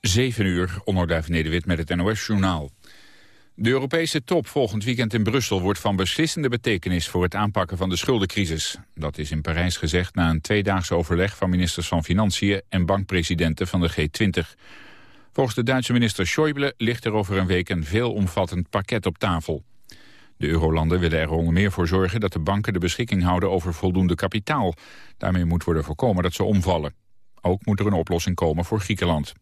7 uur, onderduif Nederwit met het NOS-journaal. De Europese top volgend weekend in Brussel wordt van beslissende betekenis voor het aanpakken van de schuldencrisis. Dat is in Parijs gezegd na een tweedaags overleg van ministers van Financiën en bankpresidenten van de G20. Volgens de Duitse minister Schäuble ligt er over een week een veelomvattend pakket op tafel. De eurolanden willen er onder meer voor zorgen dat de banken de beschikking houden over voldoende kapitaal. Daarmee moet worden voorkomen dat ze omvallen. Ook moet er een oplossing komen voor Griekenland.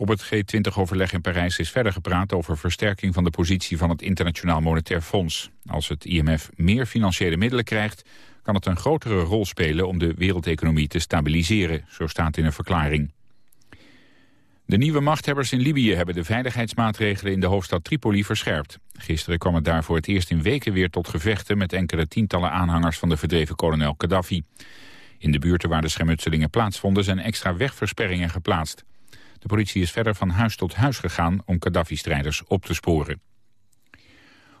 Op het G20-overleg in Parijs is verder gepraat over versterking van de positie van het Internationaal Monetair Fonds. Als het IMF meer financiële middelen krijgt, kan het een grotere rol spelen om de wereldeconomie te stabiliseren, zo staat in een verklaring. De nieuwe machthebbers in Libië hebben de veiligheidsmaatregelen in de hoofdstad Tripoli verscherpt. Gisteren kwam het daar voor het eerst in weken weer tot gevechten met enkele tientallen aanhangers van de verdreven kolonel Gaddafi. In de buurten waar de schermutselingen plaatsvonden zijn extra wegversperringen geplaatst. De politie is verder van huis tot huis gegaan om Gaddafi-strijders op te sporen.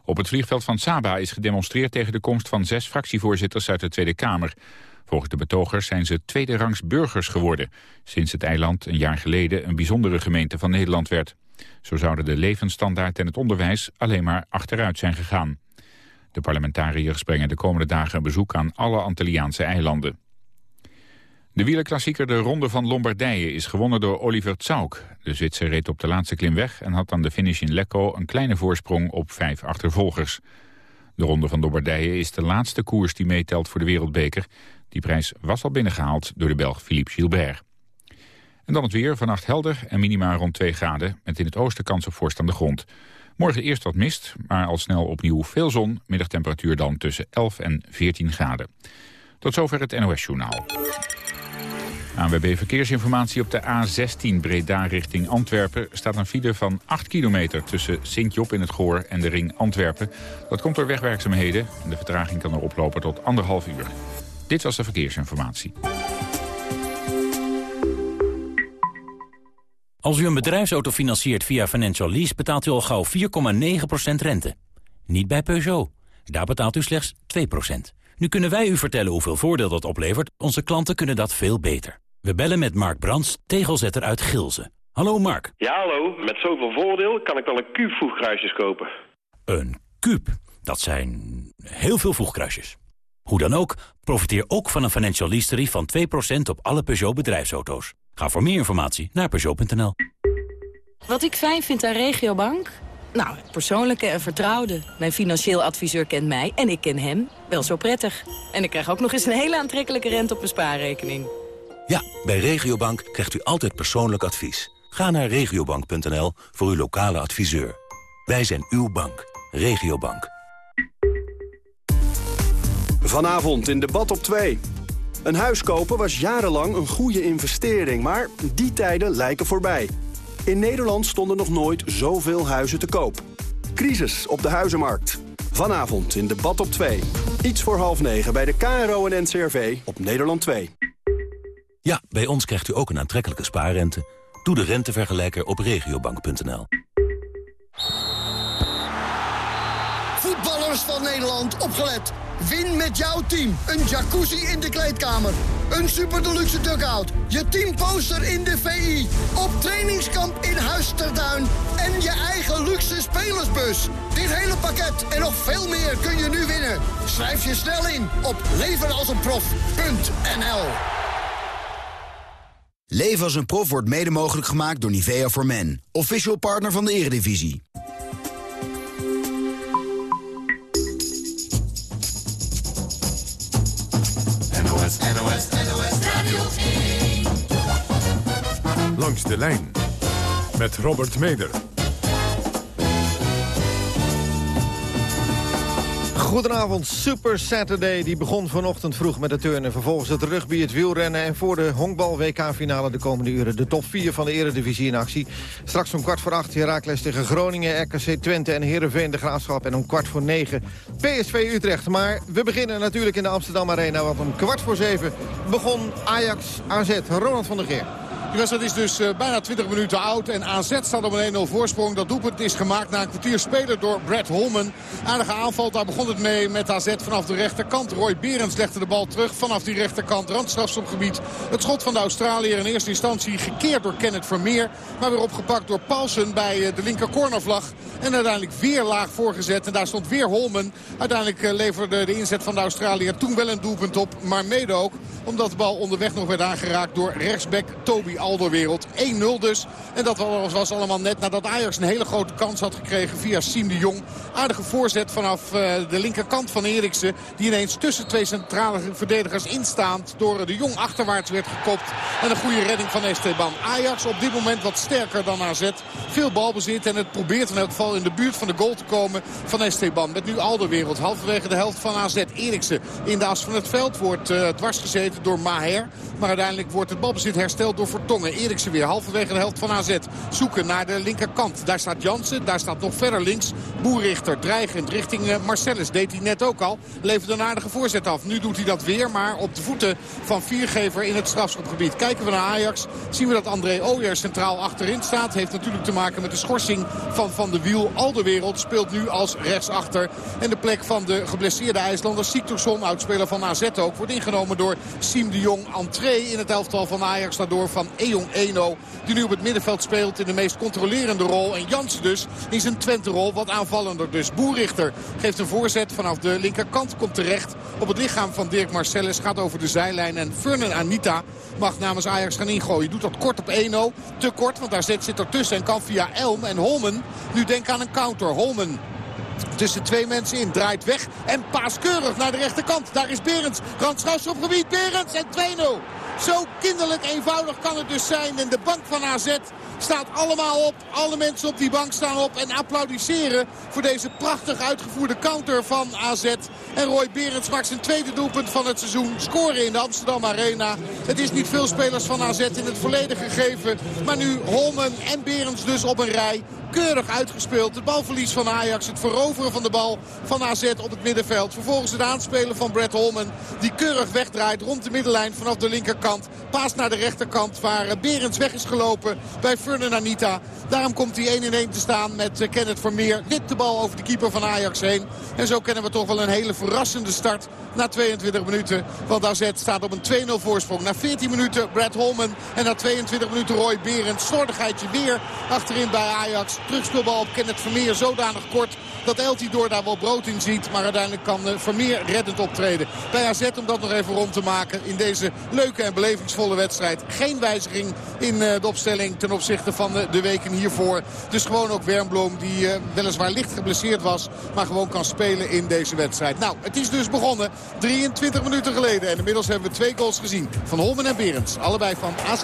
Op het vliegveld van Saba is gedemonstreerd tegen de komst van zes fractievoorzitters uit de Tweede Kamer. Volgens de betogers zijn ze tweede rangs burgers geworden... sinds het eiland een jaar geleden een bijzondere gemeente van Nederland werd. Zo zouden de levensstandaard en het onderwijs alleen maar achteruit zijn gegaan. De parlementariërs brengen de komende dagen een bezoek aan alle Antilliaanse eilanden. De wielerklassieker de Ronde van Lombardije is gewonnen door Oliver Tsauk. De Zwitser reed op de laatste klim weg en had aan de finish in Lecco een kleine voorsprong op vijf achtervolgers. De Ronde van Lombardije is de laatste koers die meetelt voor de wereldbeker. Die prijs was al binnengehaald door de Belg Philippe Gilbert. En dan het weer, vannacht helder en minimaal rond 2 graden... met in het oosten kans op vorst aan de grond. Morgen eerst wat mist, maar al snel opnieuw veel zon. Middagtemperatuur dan tussen 11 en 14 graden. Tot zover het NOS-journaal. ANWB Verkeersinformatie op de A16 Breda richting Antwerpen... staat een file van 8 kilometer tussen Sint-Job in het Goor en de ring Antwerpen. Dat komt door wegwerkzaamheden en de vertraging kan er oplopen tot anderhalf uur. Dit was de verkeersinformatie. Als u een bedrijfsauto financiert via Financial Lease... betaalt u al gauw 4,9% rente. Niet bij Peugeot. Daar betaalt u slechts 2%. Nu kunnen wij u vertellen hoeveel voordeel dat oplevert. Onze klanten kunnen dat veel beter. We bellen met Mark Brands, tegelzetter uit Gilze. Hallo Mark. Ja, hallo. Met zoveel voordeel kan ik wel een kuub voegkruisjes kopen. Een kuub? Dat zijn heel veel voegkruisjes. Hoe dan ook, profiteer ook van een financial lease van 2% op alle Peugeot bedrijfsauto's. Ga voor meer informatie naar Peugeot.nl. Wat ik fijn vind aan Regiobank? Nou, het persoonlijke en vertrouwde. Mijn financieel adviseur kent mij en ik ken hem wel zo prettig. En ik krijg ook nog eens een hele aantrekkelijke rente op mijn spaarrekening. Ja, bij Regiobank krijgt u altijd persoonlijk advies. Ga naar regiobank.nl voor uw lokale adviseur. Wij zijn uw bank. Regiobank. Vanavond in debat op 2. Een huis kopen was jarenlang een goede investering, maar die tijden lijken voorbij. In Nederland stonden nog nooit zoveel huizen te koop. Crisis op de huizenmarkt. Vanavond in debat op 2. Iets voor half negen bij de KRO en NCRV op Nederland 2. Ja, bij ons krijgt u ook een aantrekkelijke spaarrente. Doe de rentevergelijker op regiobank.nl. Voetballers van Nederland, opgelet. Win met jouw team. Een jacuzzi in de kleedkamer. Een super deluxe dugout. Je teamposter in de VI. Op trainingskamp in Huisterduin. En je eigen luxe spelersbus. Dit hele pakket en nog veel meer kun je nu winnen. Schrijf je snel in op levenalsenprof.nl Leven als een prof wordt mede mogelijk gemaakt door Nivea for Men. Official partner van de Eredivisie. NOS, NOS, NOS Radio 1. Langs de lijn met Robert Meder. Goedenavond, Super Saturday. Die begon vanochtend vroeg met de turnen. Vervolgens het rugby, het wielrennen en voor de honkbal-WK-finale de komende uren. De top 4 van de eredivisie in actie. Straks om kwart voor acht Herakles tegen Groningen, RKC Twente en Heerenveen de Graafschap. En om kwart voor negen PSV Utrecht. Maar we beginnen natuurlijk in de Amsterdam Arena. Want om kwart voor zeven begon Ajax AZ. Ronald van der Geer. Die wedstrijd is dus uh, bijna 20 minuten oud. En AZ staat op een 1-0 voorsprong. Dat doelpunt is gemaakt na een kwartier spelen door Brad Holman. Aardige aanval, daar begon het mee met AZ vanaf de rechterkant. Roy Berends legde de bal terug vanaf die rechterkant. Randstrafstopgebied. Het schot van de Australiër in eerste instantie gekeerd door Kenneth Vermeer. Maar weer opgepakt door Paulsen bij de linker cornervlag. En uiteindelijk weer laag voorgezet. En daar stond weer Holman. Uiteindelijk leverde de inzet van de Australiër toen wel een doelpunt op. Maar mede ook omdat de bal onderweg nog werd aangeraakt door rechtsback Toby Alderwereld. 1-0 dus. En dat was allemaal net nadat Ajax een hele grote kans had gekregen via Siem de Jong. Aardige voorzet vanaf eh, de linkerkant van Eriksen. Die ineens tussen twee centrale verdedigers instaand door de Jong achterwaarts werd gekopt. En een goede redding van Esteban. Ajax op dit moment wat sterker dan AZ. Veel balbezit en het probeert in elk geval in de buurt van de goal te komen van Esteban. Met nu Alderwereld halverwege de helft van AZ. Eriksen in de as van het veld wordt uh, dwars gezeten door Maher. Maar uiteindelijk wordt het balbezit hersteld door Vertongen. Eriksen weer halverwege de helft van AZ. Zoeken naar de linkerkant. Daar staat Jansen. Daar staat nog verder links Boerichter. Dreigend richting eh, Marcellus. Deed hij net ook al. Levert een aardige voorzet af. Nu doet hij dat weer. Maar op de voeten van Viergever in het strafschopgebied. Kijken we naar Ajax. Zien we dat André Ooyer centraal achterin staat. Heeft natuurlijk te maken met de schorsing van Van de Wiel. Al de wereld speelt nu als rechtsachter. En de plek van de geblesseerde IJslander Siktorsson, oudspeler van AZ ook, wordt ingenomen door Siem de Jong. Entree in het elftal van Ajax daardoor van Ejong Eno. Die nu op het middenveld speelt in de meest controlerende rol. En Jansen dus in zijn Twente-rol wat aanvallender. Dus Boerichter geeft een voorzet vanaf de linkerkant. Komt terecht op het lichaam van Dirk Marcellus. Gaat over de zijlijn. En Furnen Anita mag namens Ajax gaan ingooien. Doet dat kort op 1-0. Te kort, want daar zit, zit er tussen. En kan via Elm en Holmen nu denken aan een counter. Holmen tussen twee mensen in. Draait weg en paaskeurig naar de rechterkant. Daar is Berends. Randschouws op gebied. Berends en 2-0. Zo kinderlijk eenvoudig kan het dus zijn. En de bank van AZ staat allemaal op. Alle mensen op die bank staan op en applaudisseren voor deze prachtig uitgevoerde counter van AZ. En Roy Berends maakt zijn tweede doelpunt van het seizoen. Scoren in de Amsterdam Arena. Het is niet veel spelers van AZ in het verleden gegeven. Maar nu Holmen en Berends dus op een rij keurig uitgespeeld. Het balverlies van Ajax, het veroveren van de bal van AZ op het middenveld. Vervolgens het aanspelen van Brett Holman. Die keurig wegdraait rond de middenlijn vanaf de linkerkant. Paast naar de rechterkant waar Berends weg is gelopen bij Furnen Anita. Daarom komt hij 1 in 1 te staan met eh, Kenneth Vermeer. Dit de bal over de keeper van Ajax heen. En zo kennen we toch wel een hele verrassende start na 22 minuten. Want AZ staat op een 2-0 voorsprong. Na 14 minuten Brad Holman en na 22 minuten Roy Berend. Slordigheidje weer achterin bij Ajax. Terugspeelbal op Kenneth Vermeer zodanig kort dat Eltidoor daar wel brood in ziet. Maar uiteindelijk kan eh, Vermeer reddend optreden bij AZ om dat nog even rond te maken in deze leuke en belevingsvolle wedstrijd. Geen wijziging in eh, de opstelling ten opzichte van de weken hiervoor. Dus gewoon ook Wernbloem die eh, weliswaar licht geblesseerd was. Maar gewoon kan spelen in deze wedstrijd. Nou, het is dus begonnen 23 minuten geleden. En inmiddels hebben we twee goals gezien van Holmen en Berends. Allebei van AZ.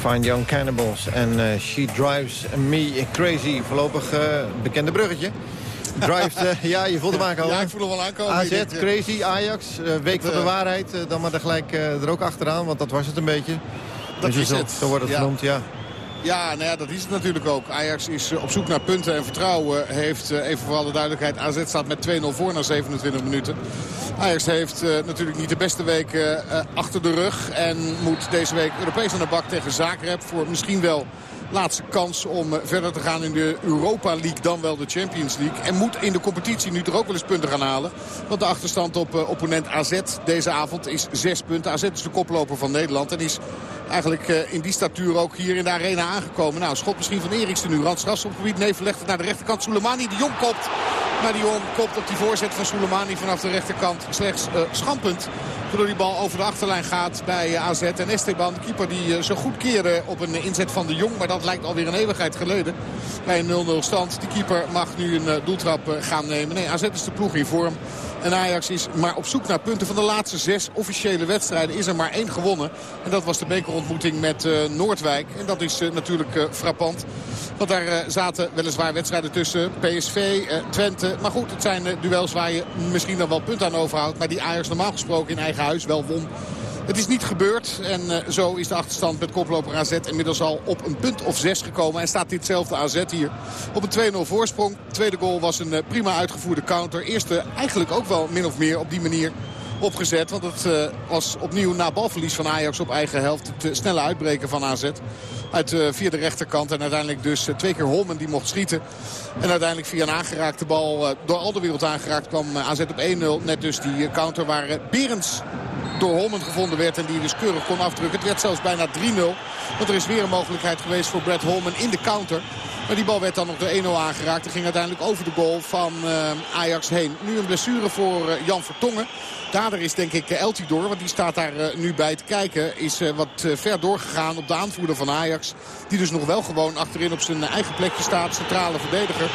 Fine Young Cannibals en eh, She Drives Me Crazy. Voorlopig uh, bekende bruggetje. Drives, uh, ja, je voelt hem aankomen. Ja, ik voel hem wel aankomen. AZ, Crazy, Ajax, week van de waarheid. dan maar er gelijk er ook achteraan, want dat was het een beetje. Dat dus is zo, het. Zo wordt het ja. genoemd, ja. Ja, nou ja, dat is het natuurlijk ook. Ajax is op zoek naar punten en vertrouwen. Heeft, even voor alle duidelijkheid, AZ staat met 2-0 voor na 27 minuten. Ajax heeft uh, natuurlijk niet de beste week achter de rug. En moet deze week Europees aan de bak tegen Zagreb. Voor misschien wel laatste kans om verder te gaan in de Europa League. Dan wel de Champions League. En moet in de competitie nu toch ook wel eens punten gaan halen. Want de achterstand op opponent AZ deze avond is 6 punten. AZ is de koploper van Nederland. En is eigenlijk uh, in die statuur ook hier in de arena aangekomen. Nou, schot misschien van Eriksen nu. Randstras op gebied. Nee, verlegt het naar de rechterkant. Soleimani, de Jong kopt. Maar de Jong kopt op die voorzet van Soleimani vanaf de rechterkant. Slechts uh. Waardoor die bal over de achterlijn gaat bij AZ. En Esteban, keeper, die zo goed keerde op een inzet van de Jong. Maar dat lijkt alweer een eeuwigheid geleden. Bij een 0-0 stand. De keeper mag nu een doeltrap gaan nemen. Nee, AZ is de ploeg in vorm. En Ajax is maar op zoek naar punten van de laatste zes officiële wedstrijden. Is er maar één gewonnen. En dat was de bekerontmoeting met uh, Noordwijk. En dat is natuurlijk frappant. Want daar zaten weliswaar wedstrijden tussen. PSV, Twente. Maar goed, het zijn duels waar je misschien dan wel punten aan overhoudt. Maar die Ajax normaal gesproken in eigen huis wel won. Het is niet gebeurd en uh, zo is de achterstand met koploper AZ inmiddels al op een punt of zes gekomen. En staat ditzelfde AZ hier op een 2-0 voorsprong. De tweede goal was een uh, prima uitgevoerde counter. Eerste eigenlijk ook wel min of meer op die manier opgezet. Want het uh, was opnieuw na balverlies van Ajax op eigen helft het snelle uitbreken van AZ. Uit via de rechterkant. En uiteindelijk dus twee keer Holmen die mocht schieten. En uiteindelijk via een aangeraakte bal door al de wereld aangeraakt kwam AZ op 1-0. Net dus die counter waar Berends door Holmen gevonden werd. En die dus keurig kon afdrukken. Het werd zelfs bijna 3-0. Want er is weer een mogelijkheid geweest voor Brad Holmen in de counter. Maar die bal werd dan nog de 1-0 aangeraakt. En ging uiteindelijk over de goal van uh, Ajax heen. Nu een blessure voor uh, Jan Vertongen. Dader is denk ik Eltidoor, want die staat daar nu bij te kijken. Is wat ver doorgegaan op de aanvoerder van Ajax. Die dus nog wel gewoon achterin op zijn eigen plekje staat. Centrale verdediger.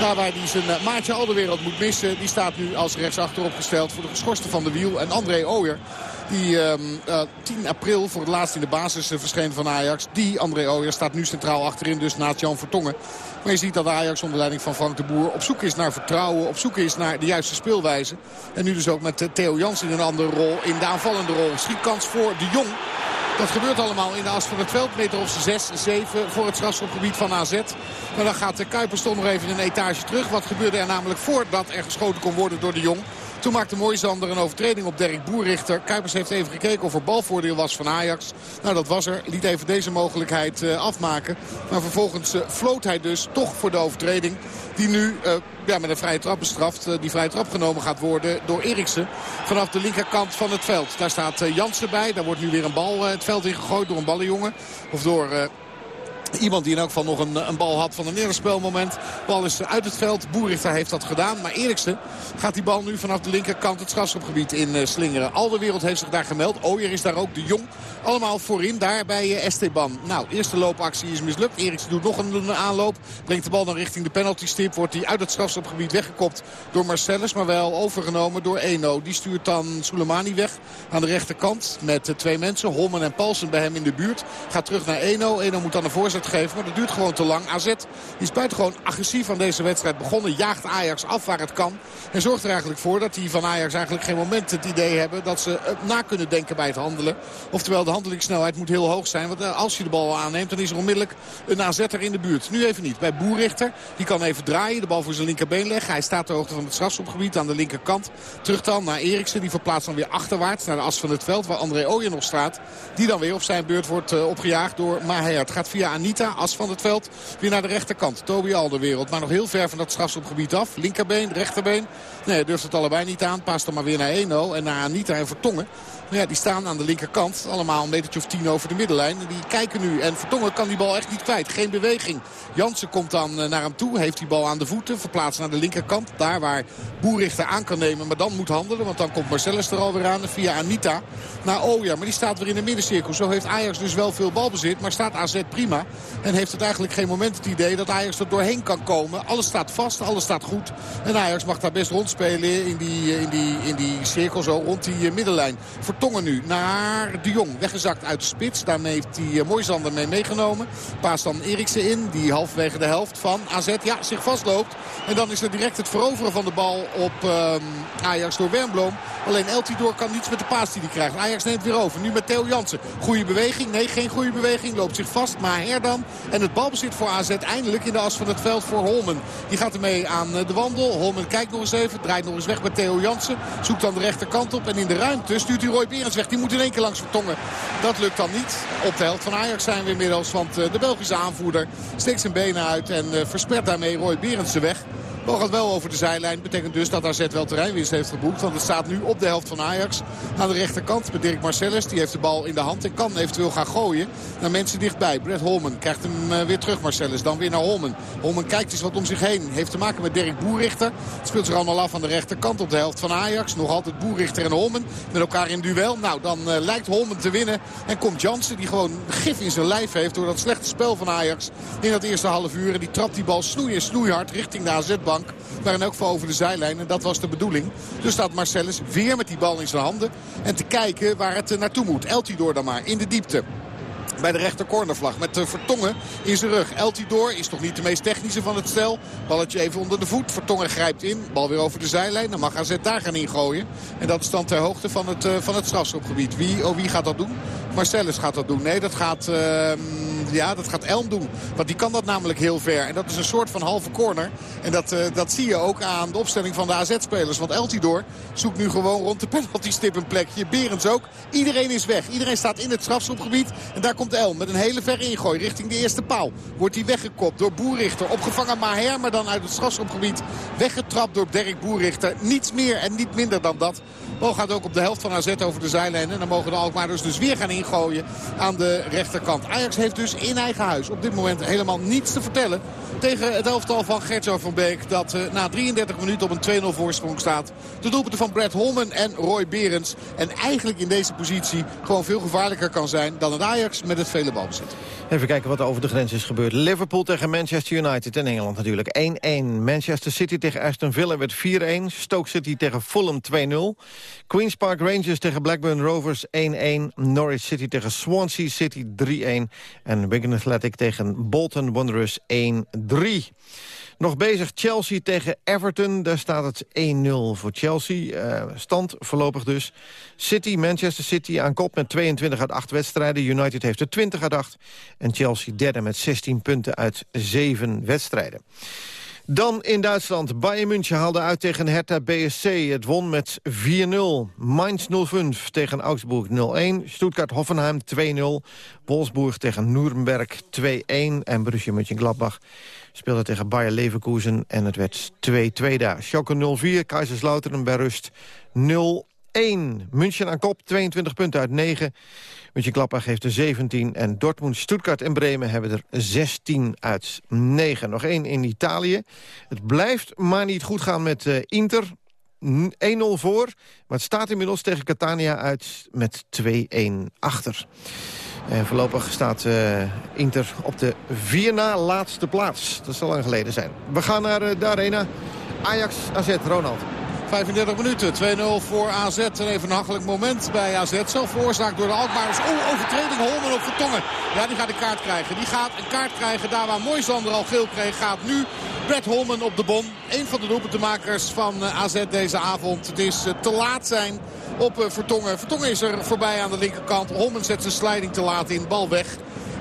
Daar waar hij zijn maatje al de wereld moet missen. Die staat nu als rechtsachter opgesteld voor de geschorste van de wiel. En André Ooyer. Die uh, uh, 10 april voor het laatst in de basis uh, verscheen van Ajax. Die, André Ooyer, staat nu centraal achterin. Dus naast Jan Vertongen. Maar je ziet dat Ajax onder leiding van Frank de Boer op zoek is naar vertrouwen. Op zoek is naar de juiste speelwijze. En nu dus ook met Theo Jans in een andere rol. In de aanvallende rol. Schietkans voor de Jong. Dat gebeurt allemaal in de as van het veld. Meter of 6, 7 voor het strafschopgebied van AZ. Maar dan gaat de Kuipers toch nog even een etage terug. Wat gebeurde er namelijk voordat er geschoten kon worden door de Jong? Toen maakte Mooisander een overtreding op Dirk Boerrichter. Kuipers heeft even gekeken of er balvoordeel was van Ajax. Nou, dat was er. Liet even deze mogelijkheid uh, afmaken. Maar vervolgens uh, floot hij dus toch voor de overtreding. Die nu uh, ja, met een vrije trap bestraft. die vrije trap genomen gaat worden door Eriksen. Vanaf de linkerkant van het veld. Daar staat Jansen bij. Daar wordt nu weer een bal het veld in gegooid door een ballenjongen. Of door... Iemand die in elk geval nog een, een bal had van een eerder spelmoment. De bal is uit het veld. Boerichter heeft dat gedaan. Maar Eriksen gaat die bal nu vanaf de linkerkant het strafschopgebied in uh, slingeren. Al de wereld heeft zich daar gemeld. Ooyer is daar ook. De Jong. Allemaal voorin daar bij Esteban. Nou, eerste loopactie is mislukt. Eriksen doet nog een, aanloop. Brengt de bal dan richting de penaltystip. Wordt hij uit het strafschopgebied weggekopt door Marcellus. Maar wel overgenomen door Eno. Die stuurt dan Soleimani weg aan de rechterkant. Met uh, twee mensen. Holmen en Paulsen bij hem in de buurt. Gaat terug naar Eno. Eno moet dan een voorzet geven. Maar dat duurt gewoon te lang. AZ is buitengewoon agressief aan deze wedstrijd begonnen. Jaagt Ajax af waar het kan. En zorgt er eigenlijk voor dat die van Ajax eigenlijk geen moment het idee hebben... dat ze na kunnen denken bij het handelen. Oftewel de handelingssnelheid moet heel hoog zijn. Want als je de bal aanneemt dan is er onmiddellijk een AZ'er in de buurt. Nu even niet. Bij Boerrichter. Die kan even draaien. De bal voor zijn linkerbeen leggen. Hij staat ter hoogte van het strafschopgebied aan de linkerkant. Terug dan naar Eriksen. Die verplaatst dan weer achterwaarts naar de as van het veld. Waar André Ooyen nog staat. Die dan weer op zijn beurt wordt uh, opgejaagd door Maher. Het gaat via as van het veld, weer naar de rechterkant. Toby Alderwereld, maar nog heel ver van dat strafschopgebied af. Linkerbeen, rechterbeen. Nee, durft het allebei niet aan. Paast dan maar weer naar 1-0 en naar Anita en Vertongen. Ja, die staan aan de linkerkant. Allemaal een metertje of tien over de middenlijn. Die kijken nu. En Vertongen kan die bal echt niet kwijt. Geen beweging. Jansen komt dan naar hem toe. Heeft die bal aan de voeten. Verplaatst naar de linkerkant. Daar waar Boerichter aan kan nemen. Maar dan moet handelen. Want dan komt Marcellus er alweer aan. Via Anita naar Oja. Maar die staat weer in de middencirkel. Zo heeft Ajax dus wel veel balbezit. Maar staat AZ prima. En heeft het eigenlijk geen moment het idee dat Ajax er doorheen kan komen. Alles staat vast, alles staat goed. En Ajax mag daar best rondspelen in die, in die, in die cirkel zo rond die middenlijn. Vertongen nu naar de Jong. Weggezakt uit de spits. Daarmee heeft hij Moisander mee meegenomen. Paas dan Eriksen in. Die halfwege de helft van AZ ja, zich vastloopt. En dan is er direct het veroveren van de bal op um, Ajax door Wernbloem. Alleen Eltidoor kan niets met de paas die hij krijgt. Ajax neemt weer over. Nu met Theo Jansen. Goede beweging. Nee, geen goede beweging. Loopt zich vast. Maar Herdan. En het balbezit voor AZ eindelijk in de as van het veld voor Holmen. Die gaat ermee aan de wandel. Holmen kijkt nog eens even. Draait nog eens weg bij Theo Jansen. Zoekt dan de rechterkant op. En in de ruimte stuurt hij Roy Berends weg. Die moet in één keer langs Vertongen. Dat lukt dan niet. Op de helft van Ajax zijn we inmiddels. Want eh, de Belgische aanvoerder steekt zijn benen uit. En uh, verspert daarmee Roy Berends de weg. Bal gaat wel over de zijlijn. Betekent dus dat AZ wel terreinwinst heeft geboekt. Want het staat nu op de helft van Ajax. Aan de rechterkant met Dirk Marcellus. Die heeft de bal in de hand en kan eventueel gaan gooien. Naar mensen dichtbij. Brett Holman krijgt hem eh, weer terug Marcellus. Dan weer naar Holman. Holman kijkt eens wat om zich heen. Heeft te maken met Dirk Boerrichter. Het speelt zich allemaal af aan de rechterkant op de helft van Ajax. Nog altijd Boerrichter en Holman met elkaar in duel. Nou, dan uh, lijkt Holman te winnen. En komt Jansen die gewoon gif in zijn lijf heeft door dat slechte spel van Ajax. In dat eerste half uur. En die trapt die bal snoei en snoeihard richting de Maar in elk geval over de zijlijn. En dat was de bedoeling. Dus staat Marcellus weer met die bal in zijn handen. En te kijken waar het naartoe moet. Eltidoor dan maar in de diepte bij de rechter cornervlag. Met Vertongen in zijn rug. Eltidoor is toch niet de meest technische van het stel. Balletje even onder de voet. Vertongen grijpt in. Bal weer over de zijlijn. Dan mag AZ daar gaan ingooien. En dat is dan ter hoogte van het, uh, van het strafschopgebied. Wie, oh, wie gaat dat doen? Marcellus gaat dat doen. Nee, dat gaat, uh, ja, dat gaat Elm doen. Want die kan dat namelijk heel ver. En dat is een soort van halve corner. En dat, uh, dat zie je ook aan de opstelling van de AZ-spelers. Want Eltidoor zoekt nu gewoon rond de penaltystip een plekje. Berends ook. Iedereen is weg. Iedereen staat in het strafschopgebied. En daar komt Elm met een hele ver ingooi richting de eerste paal. Wordt hij weggekopt door Boerrichter. Opgevangen Maher, maar dan uit het strafschopgebied. Weggetrapt door Dirk Boerrichter. Niets meer en niet minder dan dat. Bal gaat ook op de helft van AZ over de zijlijn. En dan mogen de Alkmaarders dus weer gaan ingooien aan de rechterkant. Ajax heeft dus in eigen huis op dit moment helemaal niets te vertellen tegen het elftal van Gertjo van Beek. Dat uh, na 33 minuten op een 2-0 voorsprong staat. De doelpunten van Brad Holman en Roy Berends. En eigenlijk in deze positie gewoon veel gevaarlijker kan zijn dan het Ajax met het vele balbezit. Even kijken wat er over de grens is gebeurd. Liverpool tegen Manchester United in Engeland natuurlijk. 1-1. Manchester City tegen Aston Villa werd 4-1. Stoke City tegen Fulham 2-0. Queen's Park Rangers tegen Blackburn Rovers 1-1. Norwich City tegen Swansea City 3-1. En Wigan Athletic tegen Bolton Wanderers 1-3. Nog bezig Chelsea tegen Everton. Daar staat het 1-0 voor Chelsea. Uh, stand voorlopig dus. City, Manchester City aan kop met 22 uit 8 wedstrijden. United heeft er 20 uit 8. En Chelsea derde met 16 punten uit 7 wedstrijden. Dan in Duitsland. Bayern München haalde uit tegen Hertha BSC. Het won met 4-0. Mainz 0-5 tegen Augsburg 0-1. Stuttgart-Hoffenheim 2-0. Wolfsburg tegen Nuremberg 2-1. En Borussia Mönchengladbach speelde tegen Bayer Leverkusen. En het werd 2-2 daar. Schalke 0-4. Kaiserslautern bij rust 0 1. München aan kop, 22 punten uit 9. München-Gladbach heeft er 17. En Dortmund, Stuttgart en Bremen hebben er 16 uit 9. Nog één in Italië. Het blijft maar niet goed gaan met uh, Inter. 1-0 voor, maar het staat inmiddels tegen Catania uit met 2-1 achter. En voorlopig staat uh, Inter op de vier na laatste plaats. Dat zal lang geleden zijn. We gaan naar uh, de arena. Ajax AZ, Ronald. 35 minuten, 2-0 voor AZ. En even een moment bij AZ. Zelf veroorzaakt door de Alkmaars. Oh, overtreding Holmen op Vertongen. Ja, die gaat een kaart krijgen. Die gaat een kaart krijgen. Daar waar Moisander al geel kreeg, gaat nu Brett Holmen op de bon. Een van de doelpuntenmakers van eh, AZ deze avond. Het is te laat zijn op Vertongen. Vertongen is er voorbij aan de linkerkant. Holmen zet zijn sliding te laat in. Bal weg.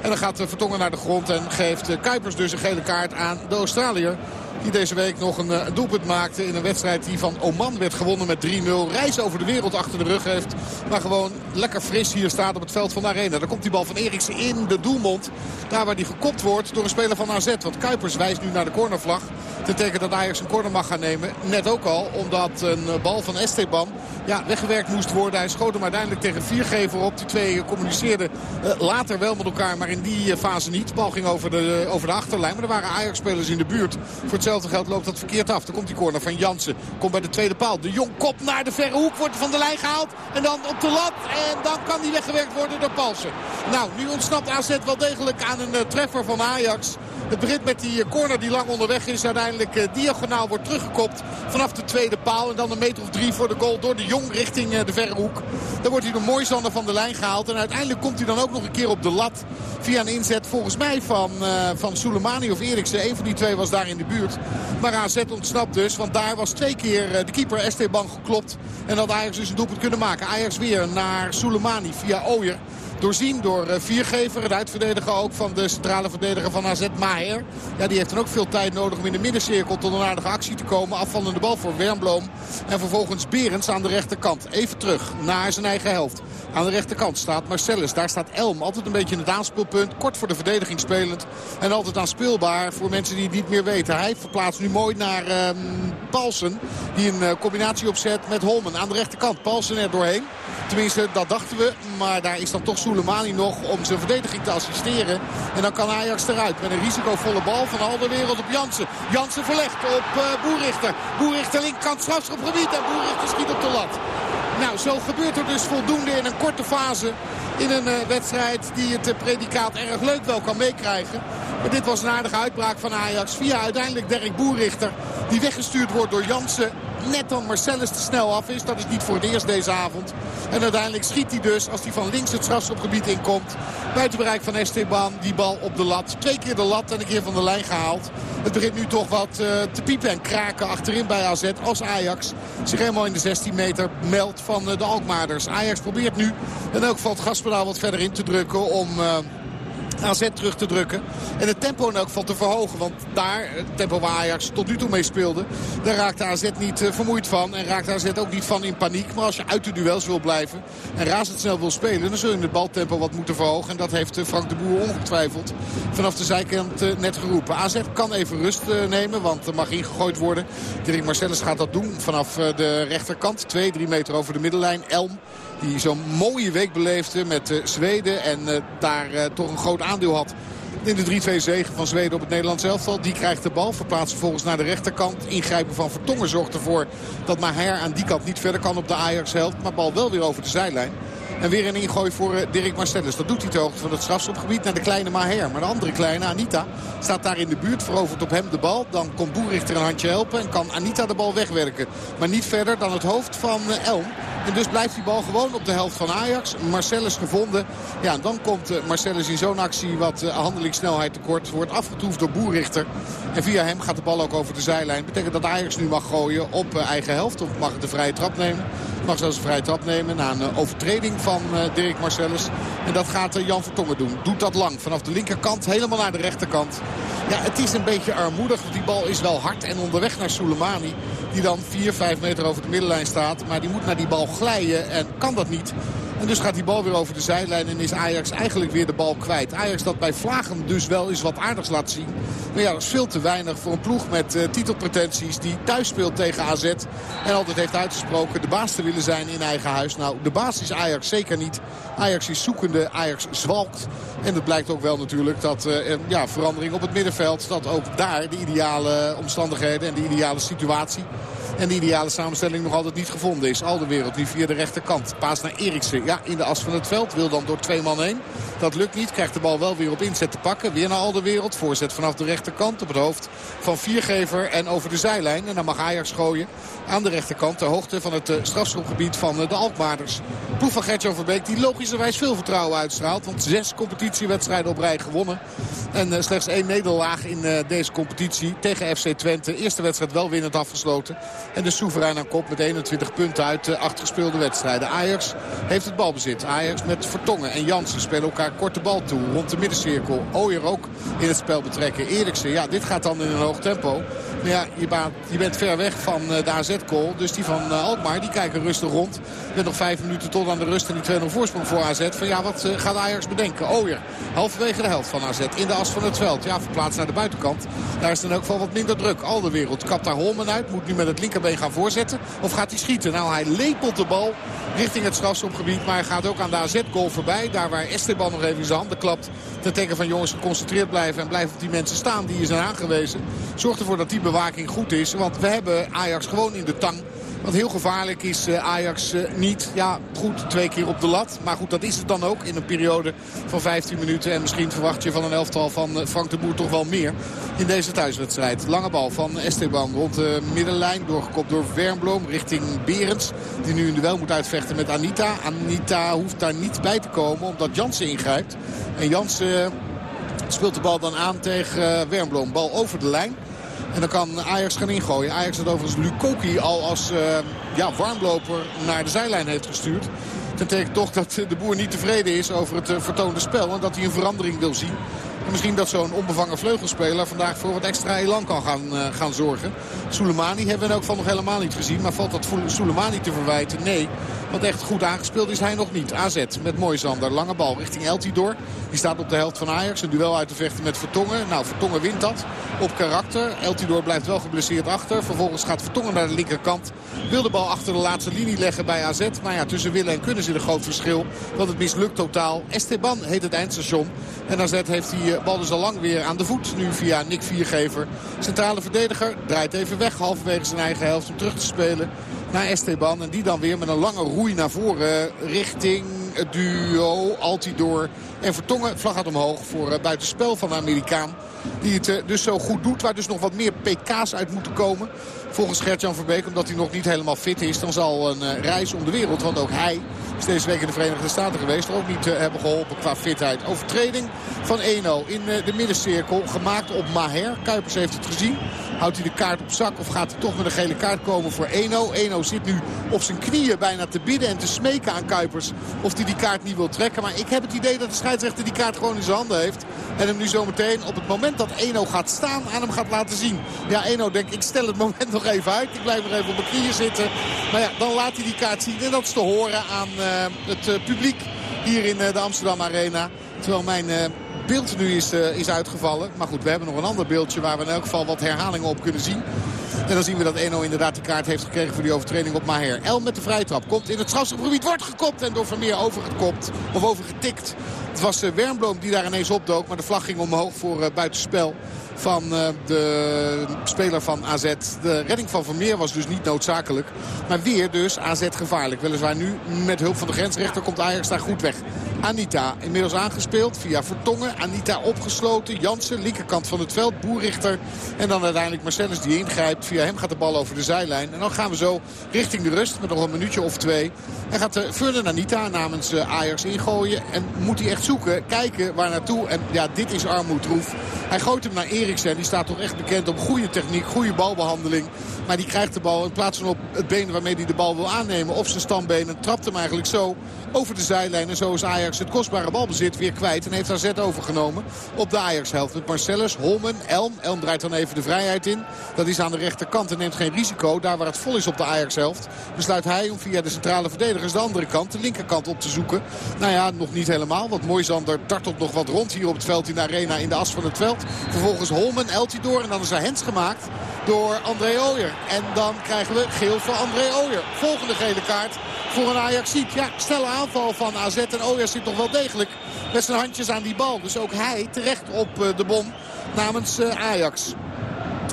En dan gaat Vertongen naar de grond en geeft Kuipers dus een gele kaart aan de Australiër. Die deze week nog een uh, doelpunt maakte in een wedstrijd die van Oman werd gewonnen met 3-0. Reis over de wereld achter de rug heeft. Maar gewoon lekker fris hier staat op het veld van de Arena. Daar komt die bal van Eriksen in de doelmond. Daar waar die gekopt wordt door een speler van AZ. Want Kuipers wijst nu naar de cornervlag. Ten teken dat Ajax een corner mag gaan nemen. Net ook al, omdat een eh, bal van Esteban ja, weggewerkt moest worden. Hij schoot hem uiteindelijk tegen viergever op. Die twee communiceerden uh, later wel met elkaar, maar in die fase niet. De bal ging over de, over de achterlijn. Maar er waren Ajax-spelers in de buurt. Voor hetzelfde geld loopt dat verkeerd af. Dan komt die corner van Jansen. Komt bij de tweede paal. De Jong kop naar de verre hoek. Wordt van de lijn gehaald. En dan op de lat. En dan kan die weggewerkt worden door Palsen. Nou, nu ontsnapt AZ wel degelijk aan een treffer van Ajax. Het begint met die corner die lang onderweg is. Uiteindelijk diagonaal wordt teruggekopt vanaf de tweede paal. En dan een meter of drie voor de goal door de Jong richting de verre hoek. Dan wordt hij door mooi van de lijn gehaald. En uiteindelijk komt hij dan ook nog een keer op de lat. Via een inzet volgens mij van, uh, van Soleimani of Eriksen. Een van die twee was daar in de buurt. Maar AZ ontsnapt dus. Want daar was twee keer de keeper Esteban geklopt. En dat Ajax dus een doelpunt kunnen maken. Ajax weer naar Soleimani via Ooyer. Doorzien door uh, Viergever, het uitverdediger ook van de centrale verdediger van AZ, Maher. Ja, die heeft dan ook veel tijd nodig om in de middencirkel tot een aardige actie te komen. Afvallende bal voor Wernbloem. En vervolgens Berends aan de rechterkant. Even terug naar zijn eigen helft. Aan de rechterkant staat Marcellus. Daar staat Elm. Altijd een beetje in het aanspeelpunt. Kort voor de verdediging spelend. En altijd aanspeelbaar voor mensen die het niet meer weten. Hij verplaatst nu mooi naar uh, Paulsen. Die een uh, combinatie opzet met Holmen aan de rechterkant. Paulsen er doorheen. Tenminste, dat dachten we. Maar daar is dan toch Soleimani nog om zijn verdediging te assisteren. En dan kan Ajax eruit met een risicovolle bal van al de wereld op Jansen. Jansen verlegt op uh, Boerichter. Boerichter linkerkant strafschopgebied en Boerichter schiet op de lat. Nou, zo gebeurt er dus voldoende in een korte fase in een uh, wedstrijd die het uh, predicaat erg leuk wel kan meekrijgen. Maar dit was een aardige uitbraak van Ajax via uiteindelijk Dirk Boerichter. Die weggestuurd wordt door Jansen net dan Marcellus te snel af is. Dat is niet voor het eerst deze avond. En uiteindelijk schiet hij dus, als hij van links het strafschopgebied inkomt... buiten bereik van Esteban, die bal op de lat. Twee keer de lat en een keer van de lijn gehaald. Het begint nu toch wat uh, te piepen en kraken achterin bij AZ als Ajax zich helemaal in de 16 meter meldt van uh, de Alkmaarders. Ajax probeert nu in elk geval het gaspedaal wat verder in te drukken om... Uh, AZ terug te drukken. En het tempo in elk geval te verhogen. Want daar, het tempo waar Ajax tot nu toe mee speelde... daar raakte AZ niet uh, vermoeid van. En raakte AZ ook niet van in paniek. Maar als je uit de duels wil blijven en razendsnel wil spelen... dan zul je het baltempo wat moeten verhogen. En dat heeft uh, Frank de Boer ongetwijfeld vanaf de zijkant uh, net geroepen. AZ kan even rust nemen, want er mag ingegooid worden. Dirk Marcellus gaat dat doen vanaf de rechterkant. 2, 3 meter over de middenlijn. Elm die zo'n mooie week beleefde met uh, Zweden. En uh, daar uh, toch een groot aandeel had in de 3-2 zegen van Zweden op het Nederlands elftal. Die krijgt de bal, verplaatst vervolgens naar de rechterkant. Ingrijpen van Vertongen zorgt ervoor dat Maher aan die kant niet verder kan op de Ajax-helft. Maar bal wel weer over de zijlijn. En weer een ingooi voor uh, Dirk Marcellus. Dat doet hij ter hoogte van het strafschopgebied naar de kleine Maher. Maar de andere kleine, Anita, staat daar in de buurt. Verovert op hem de bal. Dan komt Boerichter een handje helpen. En kan Anita de bal wegwerken. Maar niet verder dan het hoofd van Elm. En dus blijft die bal gewoon op de helft van Ajax. Marcellus gevonden. Ja, dan komt uh, Marcellus in zo'n actie wat uh, handelingssnelheid tekort. Wordt afgetoefd door Boerichter. En via hem gaat de bal ook over de zijlijn. Betekent dat Ajax nu mag gooien op uh, eigen helft. Of mag de vrije trap nemen. Mag zelfs een vrije trap nemen na een overtreding van Dirk Marcellus. En dat gaat Jan Vertongen doen. Doet dat lang. Vanaf de linkerkant helemaal naar de rechterkant. Ja, het is een beetje armoedig. Want die bal is wel hard en onderweg naar Soleimani. Die dan 4, 5 meter over de middenlijn staat. Maar die moet naar die bal glijden en kan dat niet. En dus gaat die bal weer over de zijlijn en is Ajax eigenlijk weer de bal kwijt. Ajax dat bij Vlagen dus wel eens wat aardigs laat zien. Maar ja, dat is veel te weinig voor een ploeg met uh, titelpretenties die thuis speelt tegen AZ. En altijd heeft uitgesproken de baas te willen zijn in eigen huis. Nou, de baas is Ajax zeker niet. Ajax is zoekende, Ajax zwalkt. En het blijkt ook wel natuurlijk dat uh, ja, verandering op het middenveld... dat ook daar de ideale omstandigheden en de ideale situatie... En de ideale samenstelling nog altijd niet gevonden is. Al de wereld nu via de rechterkant. Paas naar Eriksen. Ja, in de as van het veld. Wil dan door twee man heen. Dat lukt niet. Krijgt de bal wel weer op inzet te pakken. Weer naar al de wereld. Voorzet vanaf de rechterkant op het hoofd van Viergever. En over de zijlijn. En dan mag Ajax gooien aan de rechterkant. Ter hoogte van het strafschopgebied van de Alkmaarders. Ploeg van Gertjo Verbeek die logischerwijs veel vertrouwen uitstraalt. Want zes competitiewedstrijden op rij gewonnen. En slechts één nederlaag in deze competitie tegen FC Twente. Eerste wedstrijd wel winnend afgesloten. En de soeverein aan kop met 21 punten uit de acht gespeelde wedstrijden. Ajax heeft het balbezit. Ajax met Vertongen en Jansen spelen elkaar korte bal toe. Rond de middencirkel. Ooyer ook in het spel betrekken. Eriksen, ja, dit gaat dan in een hoog tempo. Maar ja, je, bent ver weg van de AZ-goal. Dus die van Alkmaar, die kijken rustig rond. Met nog vijf minuten tot aan de rust en die 2-0 voorsprong voor AZ. Van ja, wat gaat Ajax bedenken? Ooyer, halverwege de helft van AZ. In de as van het veld. Ja, verplaatst naar de buitenkant. Daar is dan ook wel wat minder druk. Al de wereld kapt daar Holmen uit. Moet nu met het gaan voorzetten. Of gaat hij schieten? Nou, hij lepelt de bal richting het strafschopgebied. Maar hij gaat ook aan de AZ-goal voorbij. Daar waar Esteban nog even zijn handen klapt. Ten teken van jongens geconcentreerd blijven. En blijven op die mensen staan die hier zijn aangewezen. Zorgt ervoor dat die bewaking goed is. Want we hebben Ajax gewoon in de tang. Want heel gevaarlijk is eh, Ajax eh, niet. Ja, goed, twee keer op de lat. Maar goed, dat is het dan ook in een periode van 15 minuten. En misschien verwacht je van een elftal van eh, Frank de Boer toch wel meer in deze thuiswedstrijd. Lange bal van Esteban rond de middenlijn. Doorgekopt door Wernbloem richting Berends. Die nu een duel moet uitvechten met Anita. Anita hoeft daar niet bij te komen omdat Jansen ingrijpt. En Jansen speelt de bal dan aan tegen Wernbloem. Bal over de lijn. En dan kan Ajax gaan ingooien. Ajax had overigens Lukoki al als uh, ja, warmloper naar de zijlijn heeft gestuurd. Dat betekent toch dat de boer niet tevreden is over het uh, vertoonde spel. En dat hij een verandering wil zien. En misschien dat zo'n onbevangen vleugelspeler vandaag voor wat extra elan kan gaan, uh, gaan zorgen. Soleimani hebben we elk geval nog helemaal niet gezien. Maar valt dat Soleimani te verwijten? Nee. Want echt goed aangespeeld is hij nog niet. AZ met Moisander. Lange bal richting Eltidoor. Die staat op de helft van Ajax. Een duel uit te vechten met Vertongen. Nou, Vertongen wint dat op karakter. Eltidoor blijft wel geblesseerd achter. Vervolgens gaat Vertongen naar de linkerkant. Wil de bal achter de laatste linie leggen bij AZ. Maar ja, tussen willen en kunnen zit een groot verschil. Want het mislukt totaal. Esteban heet het eindstation. En AZ heeft die bal dus al lang weer aan de voet. Nu via Nick Viergever. Centrale verdediger draait even weg. Halverwege zijn eigen helft om terug te spelen naar Esteban. En die dan weer met een lange roei naar voren richting het duo Altidor en Vertongen. Vlag gaat omhoog voor uh, buitenspel van de Amerikaan. Die het uh, dus zo goed doet. Waar dus nog wat meer pk's uit moeten komen. Volgens Gert-Jan Verbeek, omdat hij nog niet helemaal fit is... dan zal een uh, reis om de wereld, want ook hij is deze week in de Verenigde Staten geweest... ook niet hebben geholpen qua fitheid. Overtreding van Eno in de middencirkel. Gemaakt op Maher. Kuipers heeft het gezien. Houdt hij de kaart op zak of gaat hij toch met een gele kaart komen voor Eno? Eno zit nu op zijn knieën bijna te bidden en te smeken aan Kuipers of hij die kaart niet wil trekken. Maar ik heb het idee dat de scheidsrechter die kaart gewoon in zijn handen heeft. En hem nu zometeen op het moment dat Eno gaat staan aan hem gaat laten zien. Ja, Eno denkt ik stel het moment nog even uit. Ik blijf nog even op mijn knieën zitten. Maar ja, dan laat hij die kaart zien. En dat is te horen aan uh, het uh, publiek hier in uh, de Amsterdam Arena. Terwijl mijn beeld nu is, uh, is uitgevallen. Maar goed, we hebben nog een ander beeldje waar we in elk geval wat herhalingen op kunnen zien. En dan zien we dat Eno inderdaad die kaart heeft gekregen voor die overtreding op Maher. El met de vrijtrap komt in het strafschopgebied, wordt gekopt en door Vermeer overgekopt. Of overgetikt. Het was uh, Wernbloem die daar ineens opdook, maar de vlag ging omhoog voor uh, buitenspel van de speler van AZ. De redding van Vermeer was dus niet noodzakelijk. Maar weer dus AZ gevaarlijk. Weliswaar nu met hulp van de grensrechter komt Ajax daar goed weg. Anita inmiddels aangespeeld via Vertongen. Anita opgesloten. Jansen, linkerkant van het veld. Boerrichter. En dan uiteindelijk Marcellus die ingrijpt. Via hem gaat de bal over de zijlijn. En dan gaan we zo richting de rust met nog een minuutje of twee. En gaat Furnen Anita namens Ajax ingooien. En moet hij echt zoeken, kijken waar naartoe. En ja, dit is armoedroef. Hij gooit hem naar Eriksen. Die staat toch echt bekend op goede techniek, goede balbehandeling. Maar die krijgt de bal in plaats van op het been waarmee hij de bal wil aannemen. Op zijn stambenen trapt hem eigenlijk zo over de zijlijn. En zo is Ajax het kostbare balbezit weer kwijt. En heeft AZ overgenomen op de Ajax-helft. Met Marcellus, Holmen, Elm. Elm draait dan even de vrijheid in. Dat is aan de rechterkant en neemt geen risico. Daar waar het vol is op de Ajax-helft besluit hij om via de centrale verdedigers de andere kant, de linkerkant op te zoeken. Nou ja, nog niet helemaal. Want Moisander dartelt nog wat rond hier op het veld in de arena in de as van het veld. Vervolgens Holmen, Eltidoor en dan is er hens gemaakt door André Ooyer. En dan krijgen we geel voor André Ooyer. Volgende gele kaart voor een Ajaxiet. Ja, snelle aanval van AZ. En Ooyer zit nog wel degelijk met zijn handjes aan die bal. Dus ook hij terecht op de bom namens Ajax.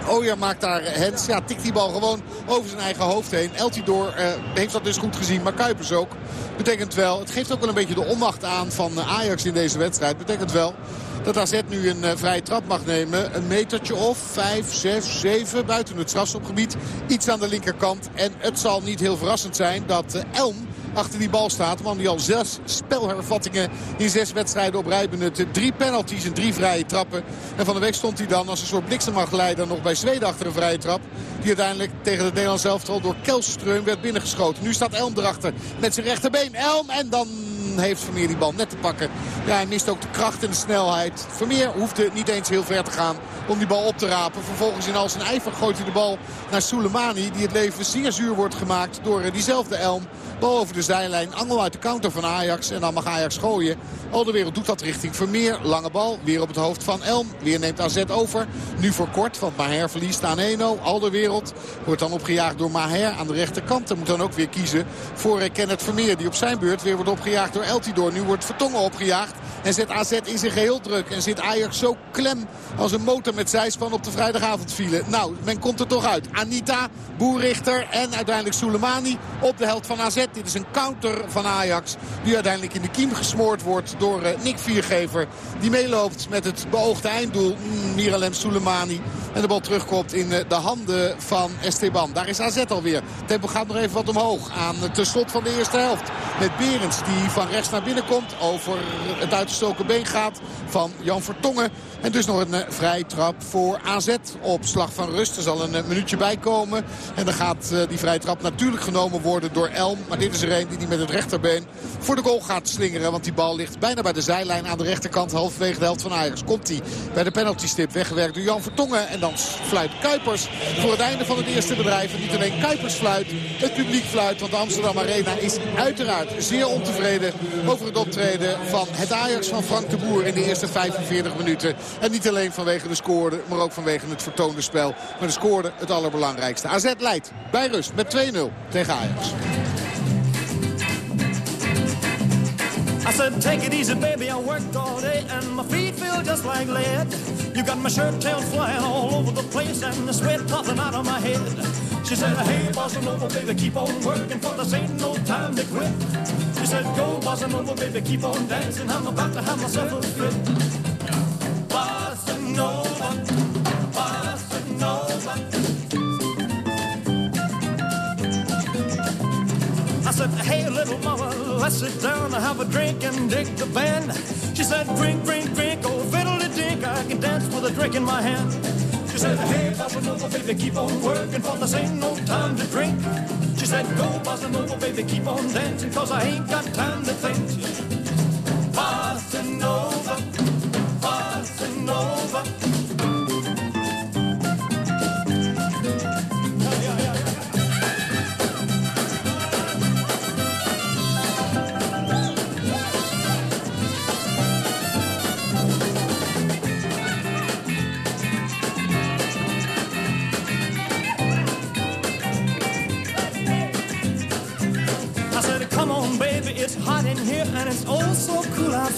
Ooyer maakt daar Hens. Ja, tikt die bal gewoon over zijn eigen hoofd heen. Eltidoor uh, heeft dat dus goed gezien. Maar Kuipers ook. Betekent wel, het geeft ook wel een beetje de onmacht aan van Ajax in deze wedstrijd. Betekent wel dat AZ nu een uh, vrije trap mag nemen. Een metertje of 5, 6, 7 buiten het strafschopgebied. Iets aan de linkerkant. En het zal niet heel verrassend zijn dat uh, Elm achter die bal staat. Man die al zes spelhervattingen in zes wedstrijden op rij. Drie penalties en drie vrije trappen. En van de week stond hij dan als een soort bliksemafleider nog bij Zweden achter een vrije trap. Die uiteindelijk tegen het Nederlands elftal door Kelstreum werd binnengeschoten. Nu staat Elm erachter met zijn rechterbeen. Elm en dan heeft Vermeer die bal net te pakken. Ja, hij mist ook de kracht en de snelheid. Vermeer hoefde niet eens heel ver te gaan om die bal op te rapen. Vervolgens in al zijn ijver gooit hij de bal naar Soleimani. Die het leven zeer zuur wordt gemaakt door diezelfde Elm. Bal over de zijlijn. Angel uit de counter van Ajax. En dan mag Ajax gooien. Al de wereld doet dat richting Vermeer. Lange bal. Weer op het hoofd van Elm. Weer neemt AZ over. Nu voor kort. Want Maher verliest aan Eno. Al de wereld wordt dan opgejaagd door Maher aan de rechterkant. En moet dan ook weer kiezen voor Kenneth Vermeer. Die op zijn beurt weer wordt opgejaagd door door Eltidoor. Nu wordt Vertongen opgejaagd. En zet AZ in zijn geheel druk. En zit Ajax zo klem als een motor met zijspan op de vrijdagavondfile. Nou, men komt er toch uit. Anita, Boerrichter en uiteindelijk Soleimani op de held van AZ. Dit is een counter van Ajax. Die uiteindelijk in de kiem gesmoord wordt door uh, Nick Viergever. Die meeloopt met het beoogde einddoel. Mm, Miralem Soleimani. En de bal terugkomt in uh, de handen van Esteban. Daar is AZ alweer. Tempo gaat nog even wat omhoog aan uh, slot van de eerste helft. Met Berends die van rechts naar binnen komt. Over het uitgestoken been gaat van Jan Vertongen. En dus nog een uh, vrij trap voor AZ op slag van rust. Er zal een uh, minuutje bij komen. En dan gaat uh, die vrije trap natuurlijk genomen worden door Elm. Maar dit is er een die, die met het rechterbeen voor de goal gaat slingeren. Want die bal ligt bijna bij de zijlijn aan de rechterkant. Halverwege de helft van Ajax. Komt hij bij de penaltystip weggewerkt door Jan Vertongen. En dan fluit Kuipers voor het einde van het eerste bedrijf. En niet alleen Kuipers fluit, het publiek fluit. Want de Amsterdam Arena is uiteraard zeer ontevreden over het optreden van het Ajax van Frank de Boer in de eerste 45 minuten. En niet alleen vanwege de score, maar ook vanwege het vertoonde spel. Maar de score het allerbelangrijkste. AZ leidt bij rust met 2-0 tegen Ajax. I said, take it easy, baby. I worked all day and my feet feel just like lead. You got my shirt tails flying all over the place and the sweat popping out of my head. She said, hey, bossa nova, baby, keep on working for this ain't no time to quit. She said, go, bossa nova, baby, keep on dancing. I'm about to have myself a fit. Hey, little mama, let's sit down and have a drink and dig the band. She said, drink, drink, drink, oh, fiddly dink, I can dance with a drink in my hand. She said, hey, bossa nova, baby, keep on working, for this ain't no time to drink. She said, go, bossa nova, baby, keep on dancing, cause I ain't got time to think. Bossa nova,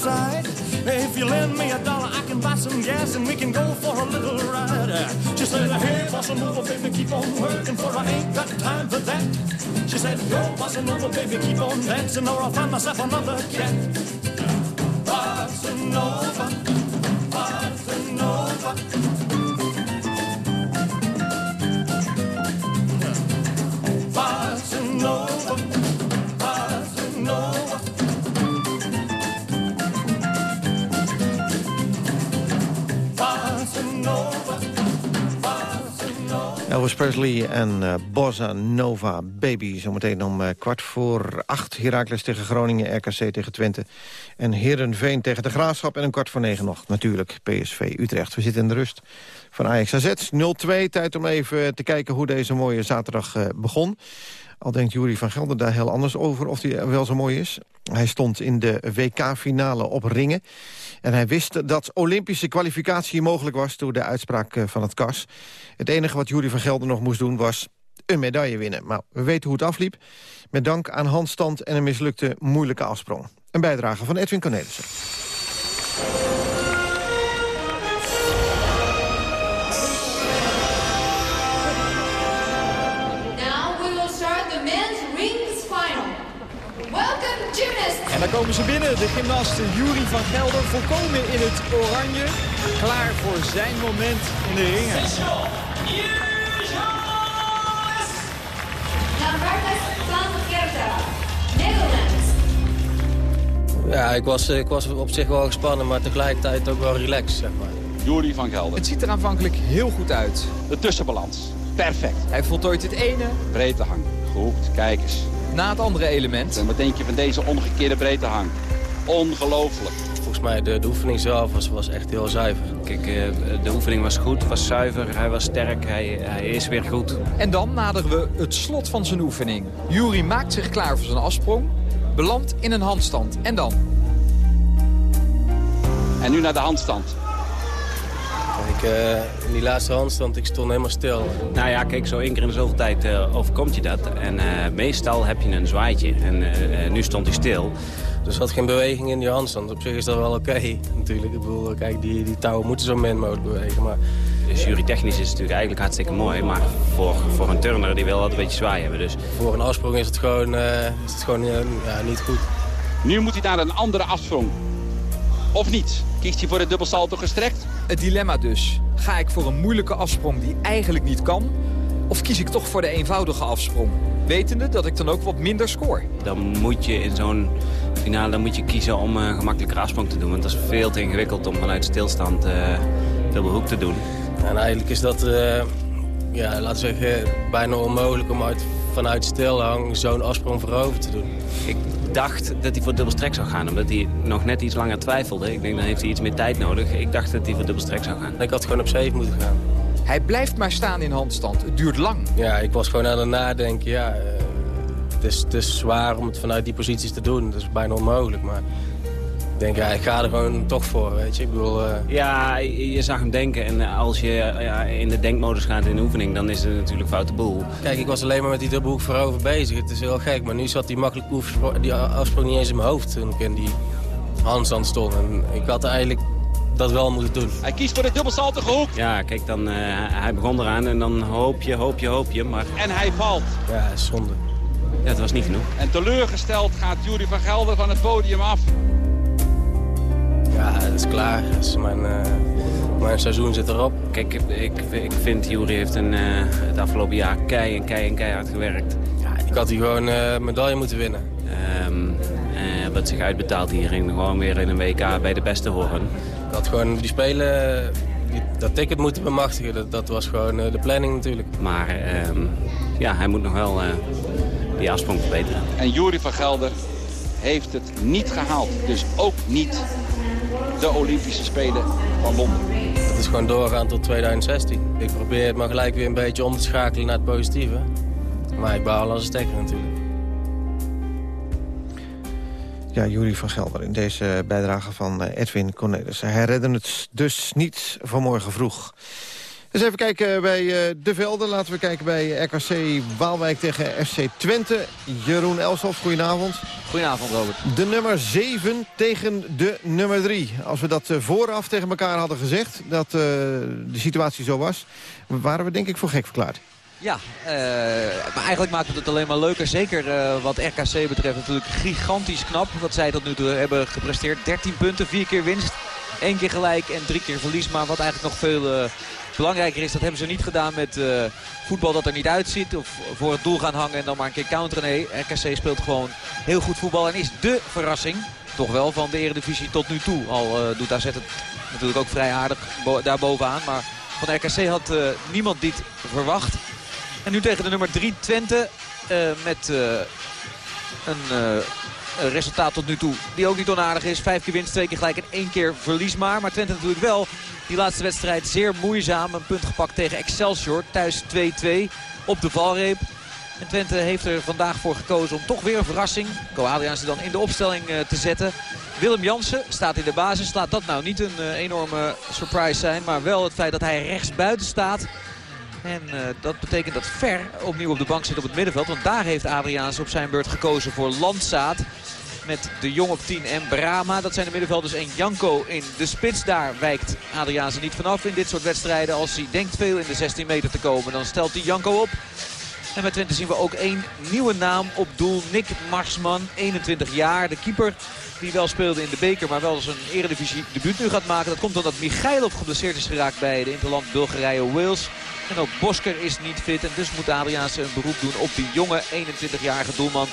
If you lend me a dollar, I can buy some gas and we can go for a little ride. She said, Hey, bossa nova, baby, keep on working, for I ain't got time for that. She said, Go, bossa nova, baby, keep on dancing, or I'll find myself another cat. Elvis Presley en uh, Bossa Nova Baby. Zometeen om uh, kwart voor acht. Heracles tegen Groningen, RKC tegen Twente. En Herenveen tegen de Graafschap. En een kwart voor negen nog natuurlijk PSV Utrecht. We zitten in de rust van Ajax AZ 0-2. Tijd om even te kijken hoe deze mooie zaterdag uh, begon. Al denkt Jury van Gelder daar heel anders over of hij wel zo mooi is. Hij stond in de WK-finale op ringen. En hij wist dat Olympische kwalificatie mogelijk was... door de uitspraak van het KAS. Het enige wat Jury van Gelder nog moest doen was een medaille winnen. Maar we weten hoe het afliep. Met dank aan handstand en een mislukte moeilijke afsprong. Een bijdrage van Edwin Cornelissen. En dan komen ze binnen, de gymnasten Jury van Gelder, volkomen in het oranje. Klaar voor zijn moment in de ringen. Ja, ik was, ik was op zich wel gespannen, maar tegelijkertijd ook wel relaxed, zeg maar. Jury van Gelder. Het ziet er aanvankelijk heel goed uit. De tussenbalans, perfect. Hij voltooit het ene. Breedtehang, gehoekt, kijk eens na het andere element. En wat denk je van deze omgekeerde breedtehang? Ongelooflijk. Volgens mij de, de oefening zelf was, was echt heel zuiver. Kijk, de oefening was goed, was zuiver, hij was sterk, hij, hij is weer goed. En dan naderen we het slot van zijn oefening. Jury maakt zich klaar voor zijn afsprong, belandt in een handstand. En dan? En nu naar de handstand. Ik, uh, in die laatste handstand, ik stond helemaal stil. Nou ja, kijk, zo één keer in de zoveel tijd uh, overkomt je dat. En uh, meestal heb je een zwaaitje. En nu stond hij stil. Dus zat geen beweging in die handstand. Op zich is dat wel oké natuurlijk. Ik bedoel, kijk, die, die touwen moeten zo min mogelijk bewegen. Maar... Dus jurytechnisch is het natuurlijk eigenlijk hartstikke mooi. Maar voor, voor een turner die wil dat een beetje zwaai hebben. Dus. Voor een afsprong is het gewoon, uh, is het gewoon uh, ja, niet goed. Nu moet hij naar een andere afsprong. Of niet? Kiest hij voor de dubbelsalto gestrekt? Het dilemma dus. Ga ik voor een moeilijke afsprong die eigenlijk niet kan? Of kies ik toch voor de eenvoudige afsprong? Wetende dat ik dan ook wat minder score. Dan moet je in zo'n finale dan moet je kiezen om een gemakkelijke afsprong te doen. Want dat is veel te ingewikkeld om vanuit stilstand uh, dubbelhoek te doen. En eigenlijk is dat, uh, ja, laten we zeggen, bijna onmogelijk om uit, vanuit stilhang zo'n afsprong voorover te doen. Ik dacht dat hij voor dubbelstrek zou gaan, omdat hij nog net iets langer twijfelde. Ik denk, dan heeft hij iets meer tijd nodig. Ik dacht dat hij voor dubbelstrek zou gaan. Ik had gewoon op 7 moeten gaan. Hij blijft maar staan in handstand. Het duurt lang. Ja, ik was gewoon aan het nadenken. Ja, uh, het, is, het is zwaar om het vanuit die posities te doen. Dat is bijna onmogelijk, maar... Ik denk, ja, ik ga er gewoon toch voor, weet je. Ik bedoel, uh... Ja, je zag hem denken. En als je ja, in de denkmodus gaat in de oefening, dan is het natuurlijk foute boel. Kijk, ik was alleen maar met die dubbelhoek voorover bezig. Het is heel gek, maar nu zat die makkelijk die afsprong niet eens in mijn hoofd toen ik in die handstand stond. En ik had eigenlijk dat wel moeten doen. Hij kiest voor de dubbelsaltige hoek. Ja, kijk, dan, uh, hij begon eraan en dan hoop je, hoop je, hoop je. Maar... En hij valt. Ja, zonde. Ja, dat was niet genoeg. En teleurgesteld gaat Jury van Gelder van het podium af. Ja, het is klaar. Dus mijn, uh, mijn seizoen zit erop. Kijk, ik, ik vind Jury heeft een, uh, het afgelopen jaar kei en kei en keihard gewerkt. Ja, ik had hier gewoon uh, medaille moeten winnen. Um, wat zich uitbetaalt hierin gewoon weer in een WK bij de beste horen. Ik had gewoon die spelen, die, dat ticket moeten bemachtigen. Dat, dat was gewoon de planning natuurlijk. Maar um, ja, hij moet nog wel die afsprong verbeteren. En Jury van Gelder heeft het niet gehaald. Dus ook niet de Olympische Spelen van Londen. Het is gewoon doorgaan tot 2016. Ik probeer het maar gelijk weer een beetje om te schakelen naar het positieve. Maar ik baal als een stekker natuurlijk. Ja, Jury van Gelder in deze bijdrage van Edwin Cornelissen. Hij redde het dus niet vanmorgen vroeg. Eens even kijken bij de velden. Laten we kijken bij RKC Waalwijk tegen FC Twente. Jeroen Elshoff, goedenavond. Goedenavond, Robert. De nummer 7 tegen de nummer 3. Als we dat vooraf tegen elkaar hadden gezegd, dat uh, de situatie zo was... waren we denk ik voor gek verklaard. Ja, uh, maar eigenlijk maakt het het alleen maar leuker. Zeker uh, wat RKC betreft natuurlijk gigantisch knap. Wat zij tot nu toe hebben gepresteerd. 13 punten, 4 keer winst, 1 keer gelijk en 3 keer verlies. Maar wat eigenlijk nog veel... Belangrijker is, dat hebben ze niet gedaan met uh, voetbal dat er niet uitziet. Of voor het doel gaan hangen en dan maar een keer counteren. Nee, RKC speelt gewoon heel goed voetbal en is dé verrassing. Toch wel van de eredivisie tot nu toe. Al uh, doet AZ het natuurlijk ook vrij aardig bo daar bovenaan. Maar van RKC had uh, niemand dit verwacht. En nu tegen de nummer 3 Twente met een... Een resultaat tot nu toe die ook niet onaardig is. Vijf keer winst, twee keer gelijk en één keer verlies maar. Maar Twente natuurlijk wel die laatste wedstrijd zeer moeizaam. Een punt gepakt tegen Excelsior. Thuis 2-2 op de valreep. En Twente heeft er vandaag voor gekozen om toch weer een verrassing. Ko Adriaanse dan in de opstelling uh, te zetten. Willem Jansen staat in de basis. Laat dat nou niet een uh, enorme surprise zijn. Maar wel het feit dat hij rechts buiten staat. En uh, dat betekent dat Ver opnieuw op de bank zit op het middenveld. Want daar heeft Adriaans op zijn beurt gekozen voor Landzaat. Met de Jong op 10 en Brama. Dat zijn de middenvelders en Janko in de spits. Daar wijkt Adriaanse niet vanaf in dit soort wedstrijden. Als hij denkt veel in de 16 meter te komen, dan stelt hij Janko op. En bij Twente zien we ook één nieuwe naam op doel. Nick Marsman, 21 jaar. De keeper die wel speelde in de beker, maar wel zijn eredivisie debuut nu gaat maken. Dat komt omdat Michailov geblesseerd is geraakt bij de Interland Bulgarije-Wales. En ook Bosker is niet fit. En dus moet Adriaanse een beroep doen op die jonge 21-jarige doelman.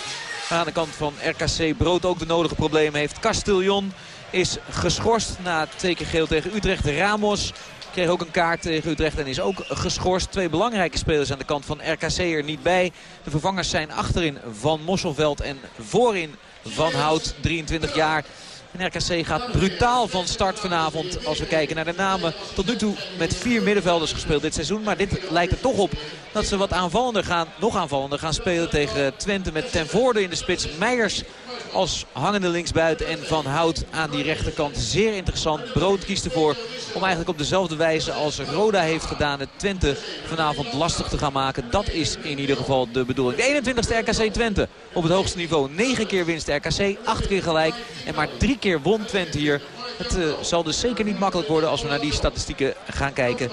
Aan de kant van RKC Brood ook de nodige problemen heeft. Castellon is geschorst na twee keer geel tegen Utrecht. Ramos kreeg ook een kaart tegen Utrecht en is ook geschorst. Twee belangrijke spelers aan de kant van RKC er niet bij. De vervangers zijn achterin Van Mosselveld en voorin Van Hout, 23 jaar. En RKC gaat brutaal van start vanavond als we kijken naar de namen. Tot nu toe met vier middenvelders gespeeld dit seizoen. Maar dit lijkt er toch op dat ze wat aanvallender gaan, nog aanvallender gaan spelen tegen Twente. Met ten voorde in de spits Meijers als hangende linksbuiten. En Van Hout aan die rechterkant. Zeer interessant. Brood kiest ervoor om eigenlijk op dezelfde wijze als Roda heeft gedaan... het Twente vanavond lastig te gaan maken. Dat is in ieder geval de bedoeling. De 21ste RKC Twente op het hoogste niveau. 9 keer winst RKC, 8 keer gelijk. En maar 3 keer won Twente hier. Het uh, zal dus zeker niet makkelijk worden als we naar die statistieken gaan kijken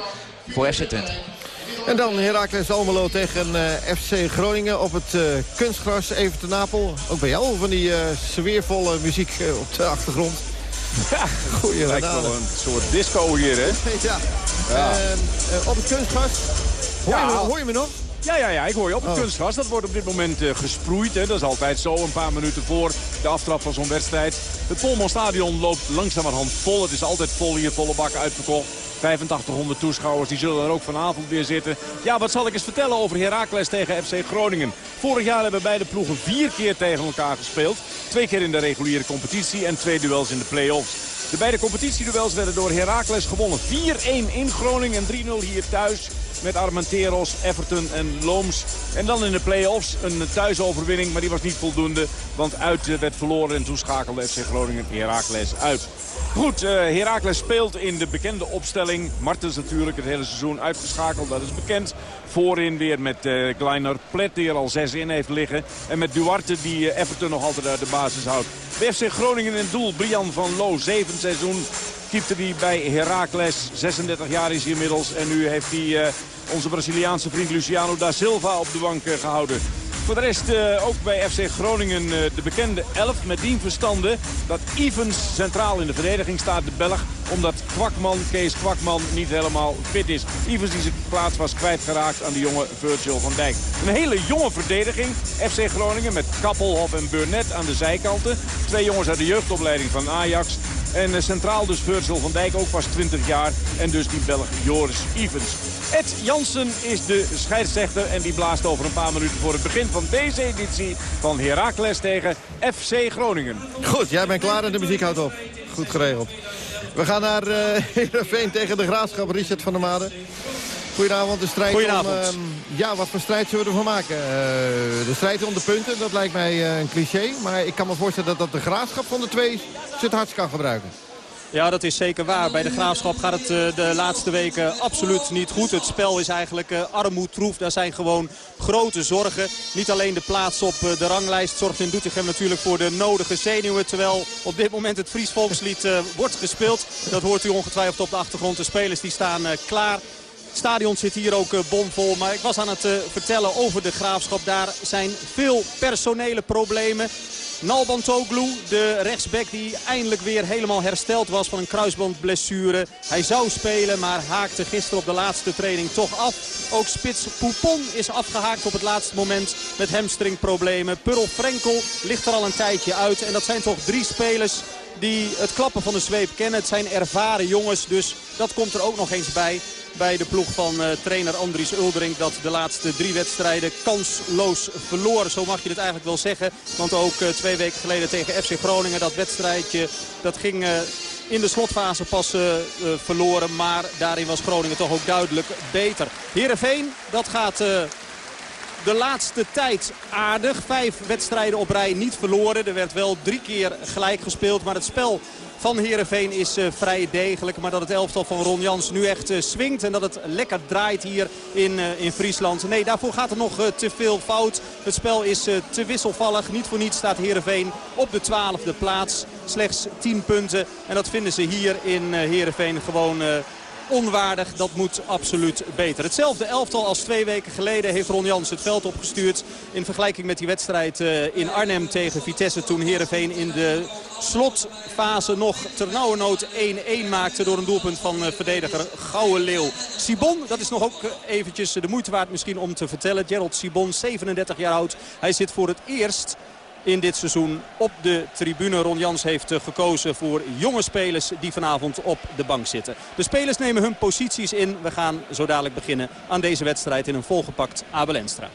voor FC Twente. En dan Heracles Almelo tegen uh, FC Groningen op het uh, kunstgras. Even te Napel. Ook bij jou van die uh, sfeervolle muziek op de achtergrond. Ja, goeie Lijkt wel een soort disco hier, hè? ja. ja. op het kunstgras. Hoor, ja. je, me, hoor je me nog? Ja, ja, ja, ik hoor je op het oh. kunstgras. Dat wordt op dit moment uh, gesproeid. Hè. Dat is altijd zo, een paar minuten voor de aftrap van zo'n wedstrijd. Het Polman Stadion loopt langzamerhand vol. Het is altijd vol hier, volle bak uitverkocht. 8500 toeschouwers, die zullen er ook vanavond weer zitten. Ja, wat zal ik eens vertellen over Heracles tegen FC Groningen. Vorig jaar hebben beide ploegen vier keer tegen elkaar gespeeld. Twee keer in de reguliere competitie en twee duels in de play-offs. De beide competitieduels werden door Heracles gewonnen. 4-1 in Groningen en 3-0 hier thuis met Armenteros, Everton en Looms. En dan in de play-offs een thuisoverwinning, maar die was niet voldoende. Want uit werd verloren en toen schakelde FC Groningen Heracles uit. Goed, uh, Heracles speelt in de bekende opstelling. Martens natuurlijk het hele seizoen uitgeschakeld, dat is bekend. Voorin weer met uh, Kleiner Plet die er al zes in heeft liggen. En met Duarte die Everton nog altijd uit de basis houdt. Bij FC Groningen in doel, Brian van Loo, zeven seizoen. Keepte hij bij Heracles, 36 jaar is hij inmiddels. En nu heeft hij uh, onze Braziliaanse vriend Luciano da Silva op de bank gehouden. Voor de rest uh, ook bij FC Groningen uh, de bekende elf met dien verstande dat Evans centraal in de verdediging staat, de Belg. Omdat Kwakman, Kees Kwakman niet helemaal fit is. Evans die zijn plaats was kwijtgeraakt aan de jonge Virgil van Dijk. Een hele jonge verdediging. FC Groningen met Kappelhof en Burnett aan de zijkanten. Twee jongens uit de jeugdopleiding van Ajax. En uh, centraal dus Virgil van Dijk, ook pas 20 jaar. En dus die Belg Joris Evans. Ed Jansen is de scheidsrechter en die blaast over een paar minuten voor het begin van deze editie van Heracles tegen FC Groningen. Goed, jij bent klaar en de muziek houdt op. Goed geregeld. We gaan naar uh, Heerenveen tegen de Graafschap, Richard van der Made. Goedenavond, de strijd Goedenavond. om... Uh, ja, wat voor strijd zullen we ervan maken? Uh, de strijd om de punten, dat lijkt mij uh, een cliché. Maar ik kan me voorstellen dat, dat de Graafschap van de twee het hardst kan gebruiken. Ja, dat is zeker waar. Bij de Graafschap gaat het uh, de laatste weken absoluut niet goed. Het spel is eigenlijk armoedtroef. Daar zijn gewoon grote zorgen. Niet alleen de plaats op de ranglijst zorgt in Doetinchem natuurlijk voor de nodige zenuwen. Terwijl op dit moment het Fries Volkslied wordt gespeeld. Dat hoort u ongetwijfeld op de achtergrond. De spelers die staan klaar. Het stadion zit hier ook bomvol. Maar ik was aan het vertellen over de Graafschap. Daar zijn veel personele problemen. Nalban Toglu, de rechtsback die eindelijk weer helemaal hersteld was van een kruisbandblessure. Hij zou spelen, maar haakte gisteren op de laatste training toch af. Ook spits Poupon is afgehaakt op het laatste moment met hamstringproblemen. Purl Frenkel ligt er al een tijdje uit. En dat zijn toch drie spelers die het klappen van de zweep kennen. Het zijn ervaren jongens, dus dat komt er ook nog eens bij bij de ploeg van uh, trainer Andries Uldering. Dat de laatste drie wedstrijden kansloos verloren. Zo mag je het eigenlijk wel zeggen. Want ook uh, twee weken geleden tegen FC Groningen. Dat wedstrijdje dat ging... Uh, in de slotfase pas verloren. Maar daarin was Groningen toch ook duidelijk beter. Heerenveen, dat gaat de laatste tijd aardig. Vijf wedstrijden op rij niet verloren. Er werd wel drie keer gelijk gespeeld. Maar het spel van Heerenveen is uh, vrij degelijk. Maar dat het elftal van Ron Jans nu echt uh, swingt. En dat het lekker draait hier in, uh, in Friesland. Nee, daarvoor gaat er nog te veel fout. Het spel is te wisselvallig. Niet voor niets staat Heerenveen op de twaalfde plaats. Slechts 10 punten. En dat vinden ze hier in Heerenveen gewoon onwaardig. Dat moet absoluut beter. Hetzelfde elftal als twee weken geleden heeft Ron Jans het veld opgestuurd. In vergelijking met die wedstrijd in Arnhem tegen Vitesse. Toen Heerenveen in de slotfase nog ternauwernood 1-1 maakte door een doelpunt van verdediger Gouwe Leeuw. Sibon, dat is nog ook eventjes de moeite waard misschien om te vertellen. Gerald Sibon, 37 jaar oud. Hij zit voor het eerst in dit seizoen op de tribune. Ron Jans heeft gekozen voor jonge spelers die vanavond op de bank zitten. De spelers nemen hun posities in. We gaan zo dadelijk beginnen aan deze wedstrijd in een volgepakt Abel Enstra.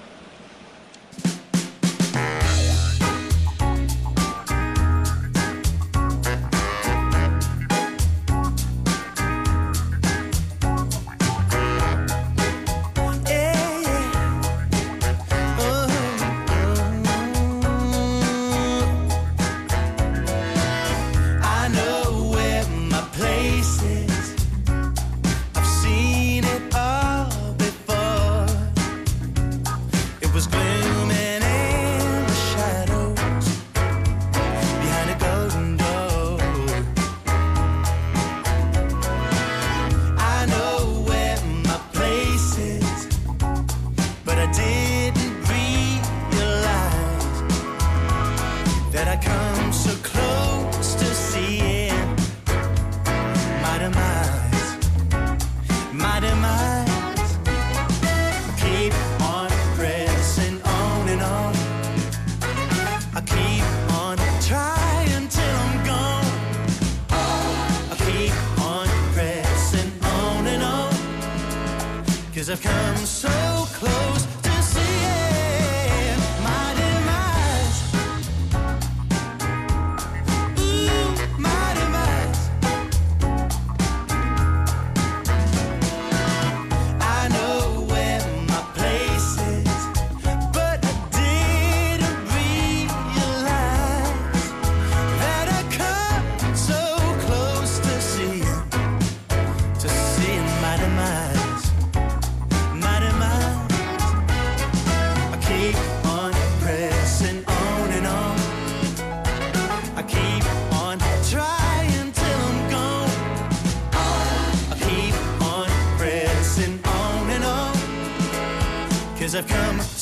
I've come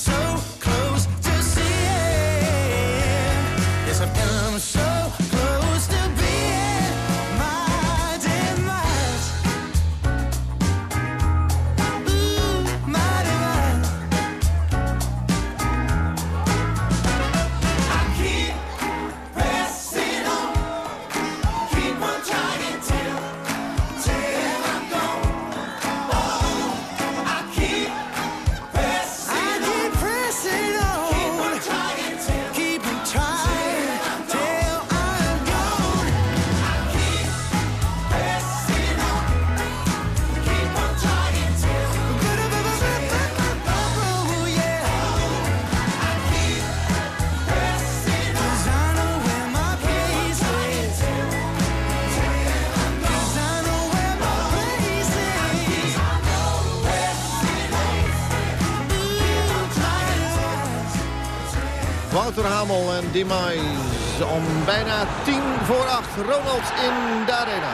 Wouter Hamel en Demise om bijna tien voor acht. Ronald in de arena.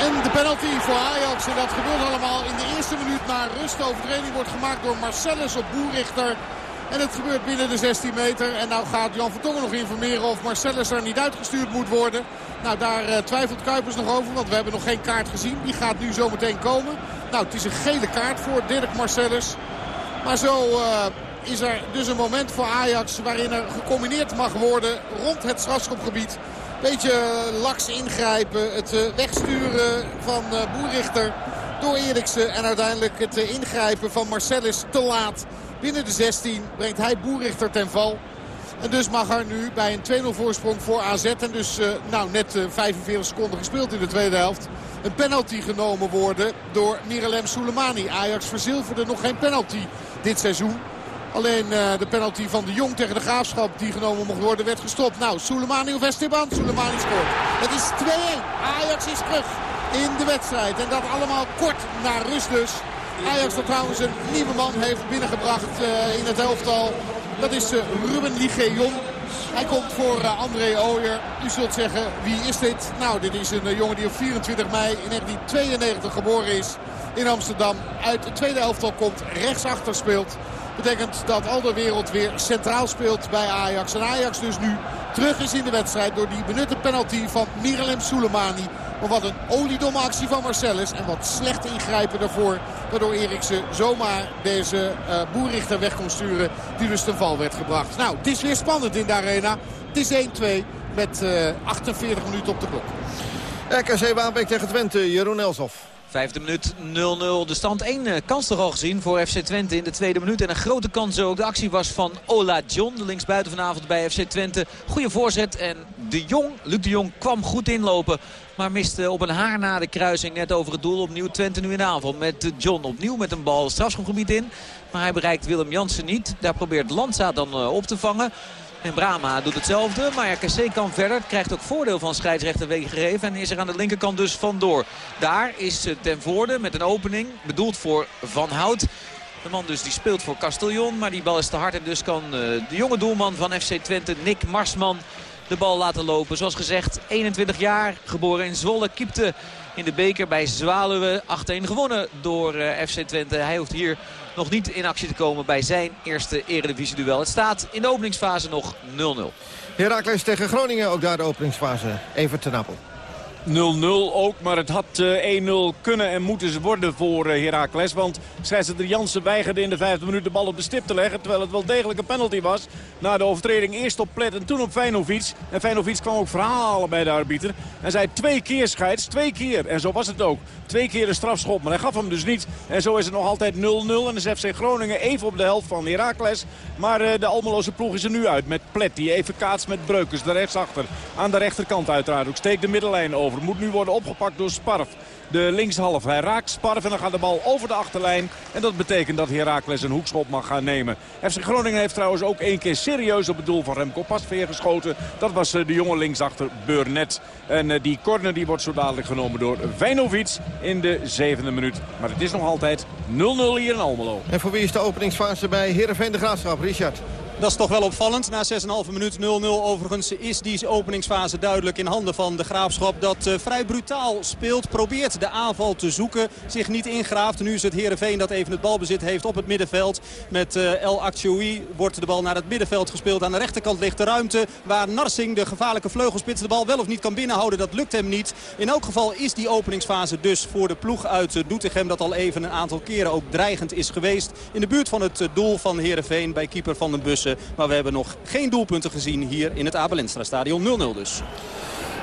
En de penalty voor Ajax. En dat gebeurt allemaal in de eerste minuut na rust. Overtreding wordt gemaakt door Marcellus op Boerichter. En het gebeurt binnen de 16 meter. En nou gaat Jan Vertongen nog informeren of Marcellus er niet uitgestuurd moet worden. Nou, daar eh, twijfelt Kuipers nog over, want we hebben nog geen kaart gezien. Die gaat nu zometeen komen. Nou, het is een gele kaart voor Dirk Marcellus. Maar zo eh, is er dus een moment voor Ajax waarin er gecombineerd mag worden rond het strafschopgebied. Beetje laks ingrijpen, het eh, wegsturen van eh, Boerichter door Eriksen. En uiteindelijk het eh, ingrijpen van Marcellus te laat. Binnen de 16 brengt hij Boerichter ten val. En dus mag er nu bij een 2-0 voorsprong voor AZ. En dus eh, nou, net eh, 45 seconden gespeeld in de tweede helft. Een penalty genomen worden door Miralem Soleimani. Ajax verzilverde nog geen penalty dit seizoen. Alleen eh, de penalty van de Jong tegen de Graafschap die genomen mocht worden werd gestopt. Nou, Soleimani of Esteban? Soleimani scoort. Het is 2-1. Ajax is terug in de wedstrijd. En dat allemaal kort na rust dus. Ajax dat trouwens een nieuwe man heeft binnengebracht eh, in het elftal. Dat is eh, Ruben Ligeon. Hij komt voor André Ooyer. U zult zeggen, wie is dit? Nou, dit is een jongen die op 24 mei in 1992 geboren is in Amsterdam. Uit het tweede elftal komt, rechtsachter speelt. Betekent dat al de wereld weer centraal speelt bij Ajax. En Ajax dus nu terug is in de wedstrijd door die benutte penalty van Miralem Soleimani. Maar wat een oliedomme actie van Marcellus. En wat slecht ingrijpen daarvoor. Waardoor Eriksen zomaar deze uh, boerrichter weg kon sturen. Die dus ten val werd gebracht. Nou, het is weer spannend in de arena. Het is 1-2 met uh, 48 minuten op de klok. RKC Waanbeek tegen Twente, Jeroen Elshoff. Vijfde minuut 0-0. De stand 1 uh, kans toch al gezien voor FC Twente in de tweede minuut. En een grote kans ook. De actie was van Ola John, de linksbuiten vanavond bij FC Twente. Goede voorzet en de Jong, Luc de Jong kwam goed inlopen. Maar miste op een haar na de kruising net over het doel. Opnieuw Twente nu in aanval met John. Opnieuw met een bal strafschopgebied in. Maar hij bereikt Willem Jansen niet. Daar probeert Landsa dan uh, op te vangen. En Brama doet hetzelfde, maar RKC kan verder. Krijgt ook voordeel van scheidsrechter gegeven en is er aan de linkerkant dus vandoor. Daar is ten voorde met een opening, bedoeld voor Van Hout. De man dus die speelt voor Castellon, maar die bal is te hard. En dus kan uh, de jonge doelman van FC Twente, Nick Marsman, de bal laten lopen. Zoals gezegd, 21 jaar, geboren in Zwolle, kiepte in de beker bij Zwaluwe. 8-1 gewonnen door uh, FC Twente. Hij hoeft hier nog niet in actie te komen bij zijn eerste eredivisie-duel. Het staat in de openingsfase nog 0-0. Heracles tegen Groningen, ook daar de openingsfase. Even ten Appel. 0-0 ook, maar het had uh, 1-0 kunnen en moeten worden voor uh, Heracles. Want scheidsrechter Jansen weigerde in de vijfde minuut de bal op de stip te leggen. Terwijl het wel degelijk een penalty was. Na de overtreding eerst op Plet en toen op Feinovic. En Feinovic kwam ook verhalen bij de arbiter. En zei twee keer scheids, twee keer. En zo was het ook. Twee keer een strafschop, maar hij gaf hem dus niet. En zo is het nog altijd 0-0. En is FC Groningen even op de helft van Heracles. Maar uh, de Almeloze ploeg is er nu uit met Plet. Die even kaats met Breukers, de rechtsachter. Aan de rechterkant uiteraard ook. Steekt de middellijn over. Moet nu worden opgepakt door Sparf de linkshalf. Hij raakt Sparf en dan gaat de bal over de achterlijn. En dat betekent dat Heracles een hoekschop mag gaan nemen. FC Groningen heeft trouwens ook één keer serieus op het doel van Remco Pasveer geschoten. Dat was eh, de jonge linksachter Burnett. En eh, die corner die wordt zo dadelijk genomen door Vijnovic in de zevende minuut. Maar het is nog altijd 0-0 hier in Almelo. En voor wie is de openingsfase bij Heerenveen de Graafschap? Richard. Dat is toch wel opvallend. Na 6,5 minuut 0-0 overigens is die openingsfase duidelijk in handen van de Graafschap. Dat uh, vrij brutaal speelt, probeert de aanval te zoeken, zich niet ingraaft. Nu is het Heerenveen dat even het balbezit heeft op het middenveld. Met uh, El Achoui wordt de bal naar het middenveld gespeeld. Aan de rechterkant ligt de ruimte waar Narsing, de gevaarlijke vleugelspits, de bal wel of niet kan binnenhouden. Dat lukt hem niet. In elk geval is die openingsfase dus voor de ploeg uit uh, Doetinchem... dat al even een aantal keren ook dreigend is geweest. In de buurt van het doel van Heerenveen bij keeper Van den Bussen. Maar we hebben nog geen doelpunten gezien hier in het Abelenstra stadion 0-0 dus.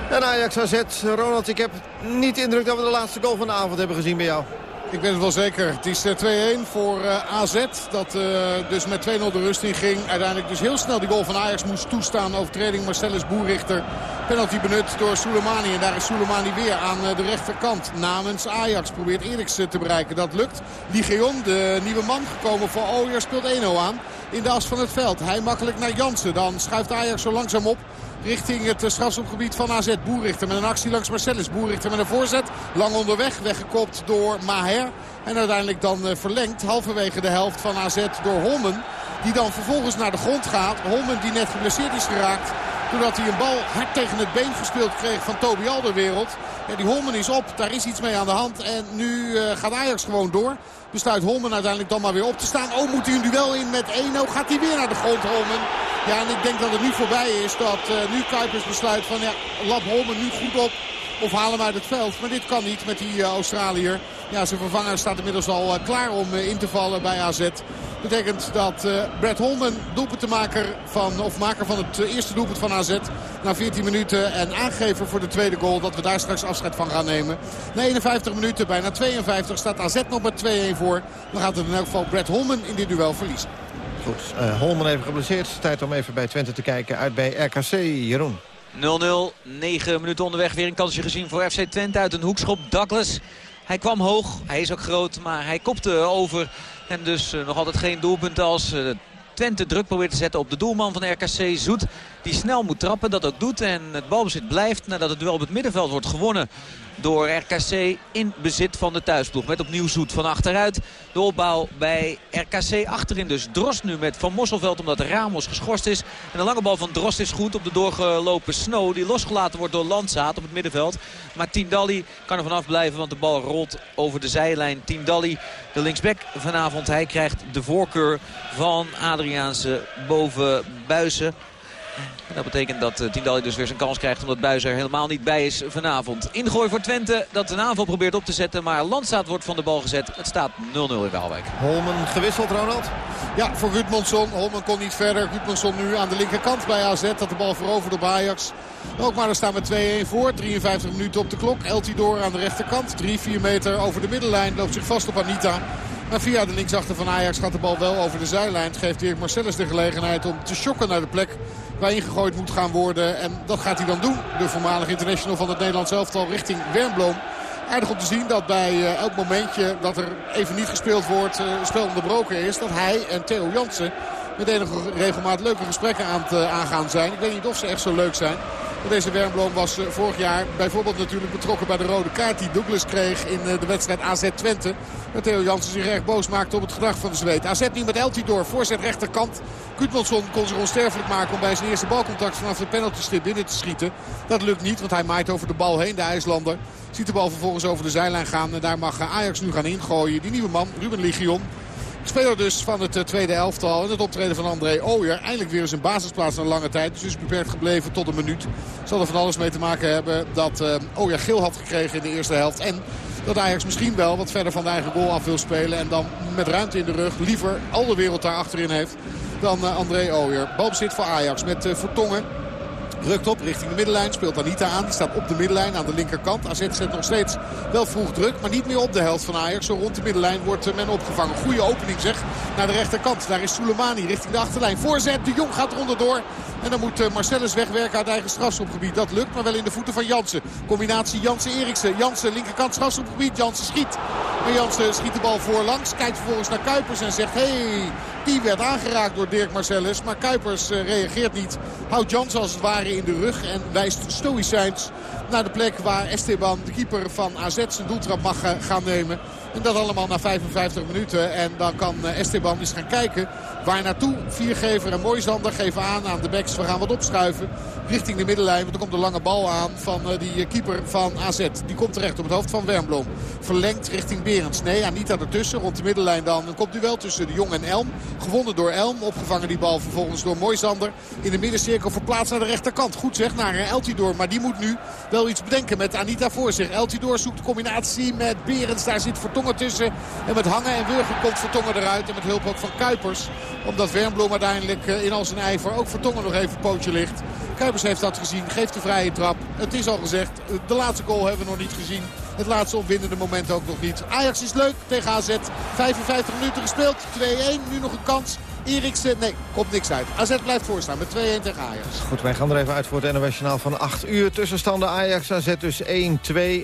En Ajax AZ, Ronald, ik heb niet de indruk dat we de laatste goal van de avond hebben gezien bij jou. Ik ben het wel zeker. Het is 2-1 voor uh, AZ. Dat uh, dus met 2-0 de rust in ging. Uiteindelijk dus heel snel die goal van Ajax moest toestaan. Overtreding Marcellus Boerrichter. Penalty benut door Soleimani. En daar is Soleimani weer aan de rechterkant. Namens Ajax probeert Eriks te bereiken. Dat lukt. Ligeon, de nieuwe man gekomen voor Ooyer, speelt 1-0 aan. In de as van het veld. Hij makkelijk naar Jansen. Dan schuift Ajax zo langzaam op richting het strafschopgebied van AZ. Boerrichter met een actie langs Marcellus. Boerrichter met een voorzet. Lang onderweg. Weggekopt door Maher. En uiteindelijk dan verlengd halverwege de helft van AZ door Holmen. Die dan vervolgens naar de grond gaat. Holmen die net geblesseerd is geraakt. Doordat hij een bal hard tegen het been gespeeld kreeg van Toby Alderwereld. Die Holmen is op. Daar is iets mee aan de hand. En nu uh, gaat Ajax gewoon door. Besluit Holmen uiteindelijk dan maar weer op te staan. Oh, moet hij een duel in met 1-0. Gaat hij weer naar de grond, Holmen. Ja, en ik denk dat het nu voorbij is. Dat uh, nu Kuipers besluit van ja, lap Holmen nu goed op. Of haal hem uit het veld. Maar dit kan niet met die uh, Australiër. Ja, zijn vervanger staat inmiddels al uh, klaar om in te vallen bij AZ. Betekent dat uh, Brad Holman, doelpuntenmaker van, of maker van het uh, eerste doelpunt van AZ... na 14 minuten en aangever voor de tweede goal... dat we daar straks afscheid van gaan nemen. Na 51 minuten, bijna 52, staat AZ nog met 2-1 voor. Dan gaat het in elk geval Brad Holman in dit duel verliezen. Goed, uh, Holman even geblesseerd. Tijd om even bij Twente te kijken. Uit bij RKC, Jeroen. 0-0, 9 minuten onderweg. Weer een kansje gezien voor FC Twente uit een hoekschop. Douglas, hij kwam hoog. Hij is ook groot, maar hij kopte over... En dus uh, nog altijd geen doelpunt als uh, Twente druk probeert te zetten op de doelman van RKC Zoet. Die snel moet trappen, dat ook doet. En het balbezit blijft nadat het duel op het middenveld wordt gewonnen door RKC in bezit van de thuisploeg. Met opnieuw Zoet van achteruit. De opbouw bij RKC achterin dus. Drost nu met Van Mosselveld omdat Ramos geschorst is. En de lange bal van Drost is goed op de doorgelopen Snow. Die losgelaten wordt door Landzaat op het middenveld. Maar Tindalli kan er vanaf blijven want de bal rolt over de zijlijn. Tindalli, de linksback vanavond, hij krijgt de voorkeur van Adriaanse boven Buizen. Dat betekent dat uh, Tindalli dus weer zijn kans krijgt omdat Buis er helemaal niet bij is vanavond. Ingooi voor Twente dat een aanval probeert op te zetten. Maar Landstaat wordt van de bal gezet. Het staat 0-0 in Waalwijk. Holmen gewisseld, Ronald? Ja, voor Gudmundsson. Holmen kon niet verder. Gudmundsson nu aan de linkerkant bij AZ. Dat de bal veroverde op Ajax. Ook maar er staan we 2-1 voor. 53 minuten op de klok. Eltidoor aan de rechterkant. 3-4 meter over de middenlijn. Loopt zich vast op Anita. Maar via de linksachter van Ajax gaat de bal wel over de zijlijn. Geeft Dirk Marcellus de gelegenheid om te shocken naar de plek waar ingegooid moet gaan worden. En dat gaat hij dan doen. De voormalige international van het Nederlands elftal richting Wernbloem. Aardig om te zien dat bij uh, elk momentje dat er even niet gespeeld wordt, uh, spel onderbroken is. Dat hij en Theo Jansen met enige regelmaat leuke gesprekken aan het uh, aangaan zijn. Ik weet niet of ze echt zo leuk zijn. Deze Wernbloem was vorig jaar bijvoorbeeld natuurlijk betrokken bij de rode kaart die Douglas kreeg in de wedstrijd AZ Twente. Dat Theo Jansen zich erg boos maakte op het gedrag van de Zweed. AZ nu met Eltidoor, voorzet rechterkant. Gudmundsson kon zich onsterfelijk maken om bij zijn eerste balcontact vanaf de penaltystip binnen te schieten. Dat lukt niet, want hij maait over de bal heen, de IJslander. Ziet de bal vervolgens over de zijlijn gaan en daar mag Ajax nu gaan ingooien. Die nieuwe man, Ruben Ligion. Speler dus van het tweede elftal. En het optreden van André Ooyer. Eindelijk weer eens een basisplaats na lange tijd. Dus is beperkt gebleven tot een minuut. Zal er van alles mee te maken hebben dat Ooyer geel had gekregen in de eerste helft. En dat Ajax misschien wel wat verder van de eigen goal af wil spelen. En dan met ruimte in de rug liever al de wereld daar achterin heeft dan André Ooyer. Balbezit voor Ajax met Vertongen. Rukt op richting de middenlijn. Speelt Anita aan. Die staat op de middenlijn aan de linkerkant. AZ zet nog steeds wel vroeg druk. Maar niet meer op de helft van Ajax. Zo rond de middenlijn wordt men opgevangen. Goede opening zeg. Naar de rechterkant. Daar is Soleimani richting de achterlijn. Voorzet. De Jong gaat ronderdoor. En dan moet Marcellus wegwerken uit eigen strafschopgebied. Dat lukt, maar wel in de voeten van Jansen. Combinatie Jansen-Eriksen. Jansen linkerkant strafschopgebied. Jansen schiet. En Jansen schiet de bal voorlangs. Kijkt vervolgens naar Kuipers en zegt... Hey, die werd aangeraakt door Dirk Marcellus. Maar Kuipers reageert niet. Houdt Jansen als het ware in de rug. En wijst stoïcijns naar de plek waar Esteban, de keeper van AZ, zijn doeltrap mag gaan nemen. En dat allemaal na 55 minuten. En dan kan Esteban eens gaan kijken waar naartoe. Viergever en Moisander geven aan aan de backs. We gaan wat opschuiven richting de middenlijn. Want er komt een lange bal aan van die keeper van AZ. Die komt terecht op het hoofd van Wernbloem. Verlengt richting Berends. Nee, Anita ertussen. Rond de middenlijn dan. Dan komt duel tussen de Jong en Elm. Gewonnen door Elm. Opgevangen die bal vervolgens door Moisander. In de middencirkel verplaatst naar de rechterkant. Goed zeg, naar Eltidoor. Maar die moet nu iets bedenken met Anita voor zich. Eltidoor zoekt de combinatie met Berends. Daar zit Vertongen tussen. En met Hangen en Wurgen komt Vertongen eruit. En met hulp ook van Kuipers. Omdat Wernbloem uiteindelijk in al zijn ijver ook Vertongen nog even pootje ligt. Kuipers heeft dat gezien. Geeft de vrije trap. Het is al gezegd. De laatste goal hebben we nog niet gezien. Het laatste opwindende moment ook nog niet. Ajax is leuk tegen AZ. 55 minuten gespeeld. 2-1. Nu nog een kans. Eriksen, nee, komt niks uit. AZ blijft voorstaan met 2-1 tegen Ajax. Goed, wij gaan er even uit voor het NOS van 8 uur. Tussenstanden Ajax, AZ dus 1-2.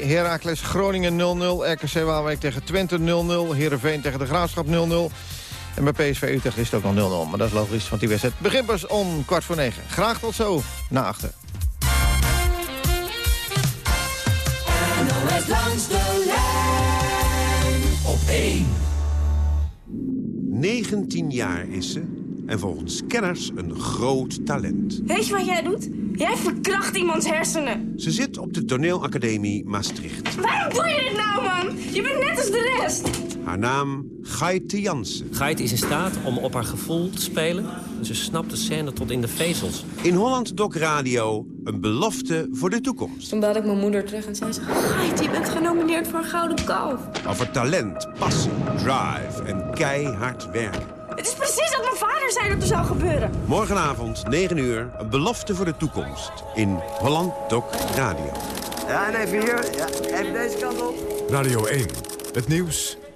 Heracles Groningen 0-0. RKC Waalwijk tegen Twente 0-0. Heerenveen tegen de Graafschap 0-0. En bij PSV Utrecht is het ook nog 0-0. Maar dat is logisch, want die wedstrijd begint pas om kwart voor negen. Graag tot zo, na achter. NOS langs de lijn op 1. 19 jaar is ze en volgens kenners een groot talent. Weet je wat jij doet? Jij verkracht iemands hersenen. Ze zit op de toneelacademie Maastricht. Waarom doe je dit nou, man? Je bent net als de rest. Haar naam Gaite Jansen. Gaite is in staat om op haar gevoel te spelen. Ze snapt de scène tot in de vezels. In Holland Doc Radio een belofte voor de toekomst. Toen belde ik mijn moeder terug en zei ze... Gaite, je bent genomineerd voor een gouden kalf. Over talent, passie, drive en keihard werken. Het is precies wat mijn vader zei dat er zou gebeuren. Morgenavond, 9 uur, een belofte voor de toekomst. In Holland Doc Radio. Ja, en even hier. Ja, even deze kant op. Radio 1. Het nieuws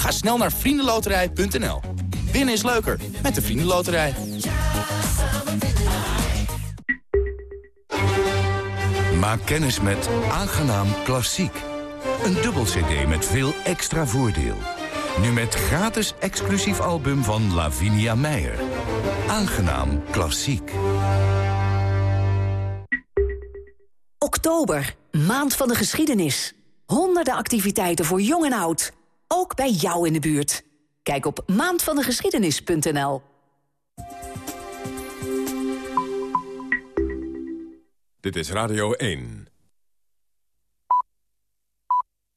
Ga snel naar vriendenloterij.nl. Winnen is leuker met de Vriendenloterij. Maak kennis met Aangenaam Klassiek. Een dubbel cd met veel extra voordeel. Nu met gratis exclusief album van Lavinia Meijer. Aangenaam Klassiek. Oktober, maand van de geschiedenis. Honderden activiteiten voor jong en oud. Ook bij jou in de buurt. Kijk op maandvandegeschiedenis.nl. Dit is Radio 1.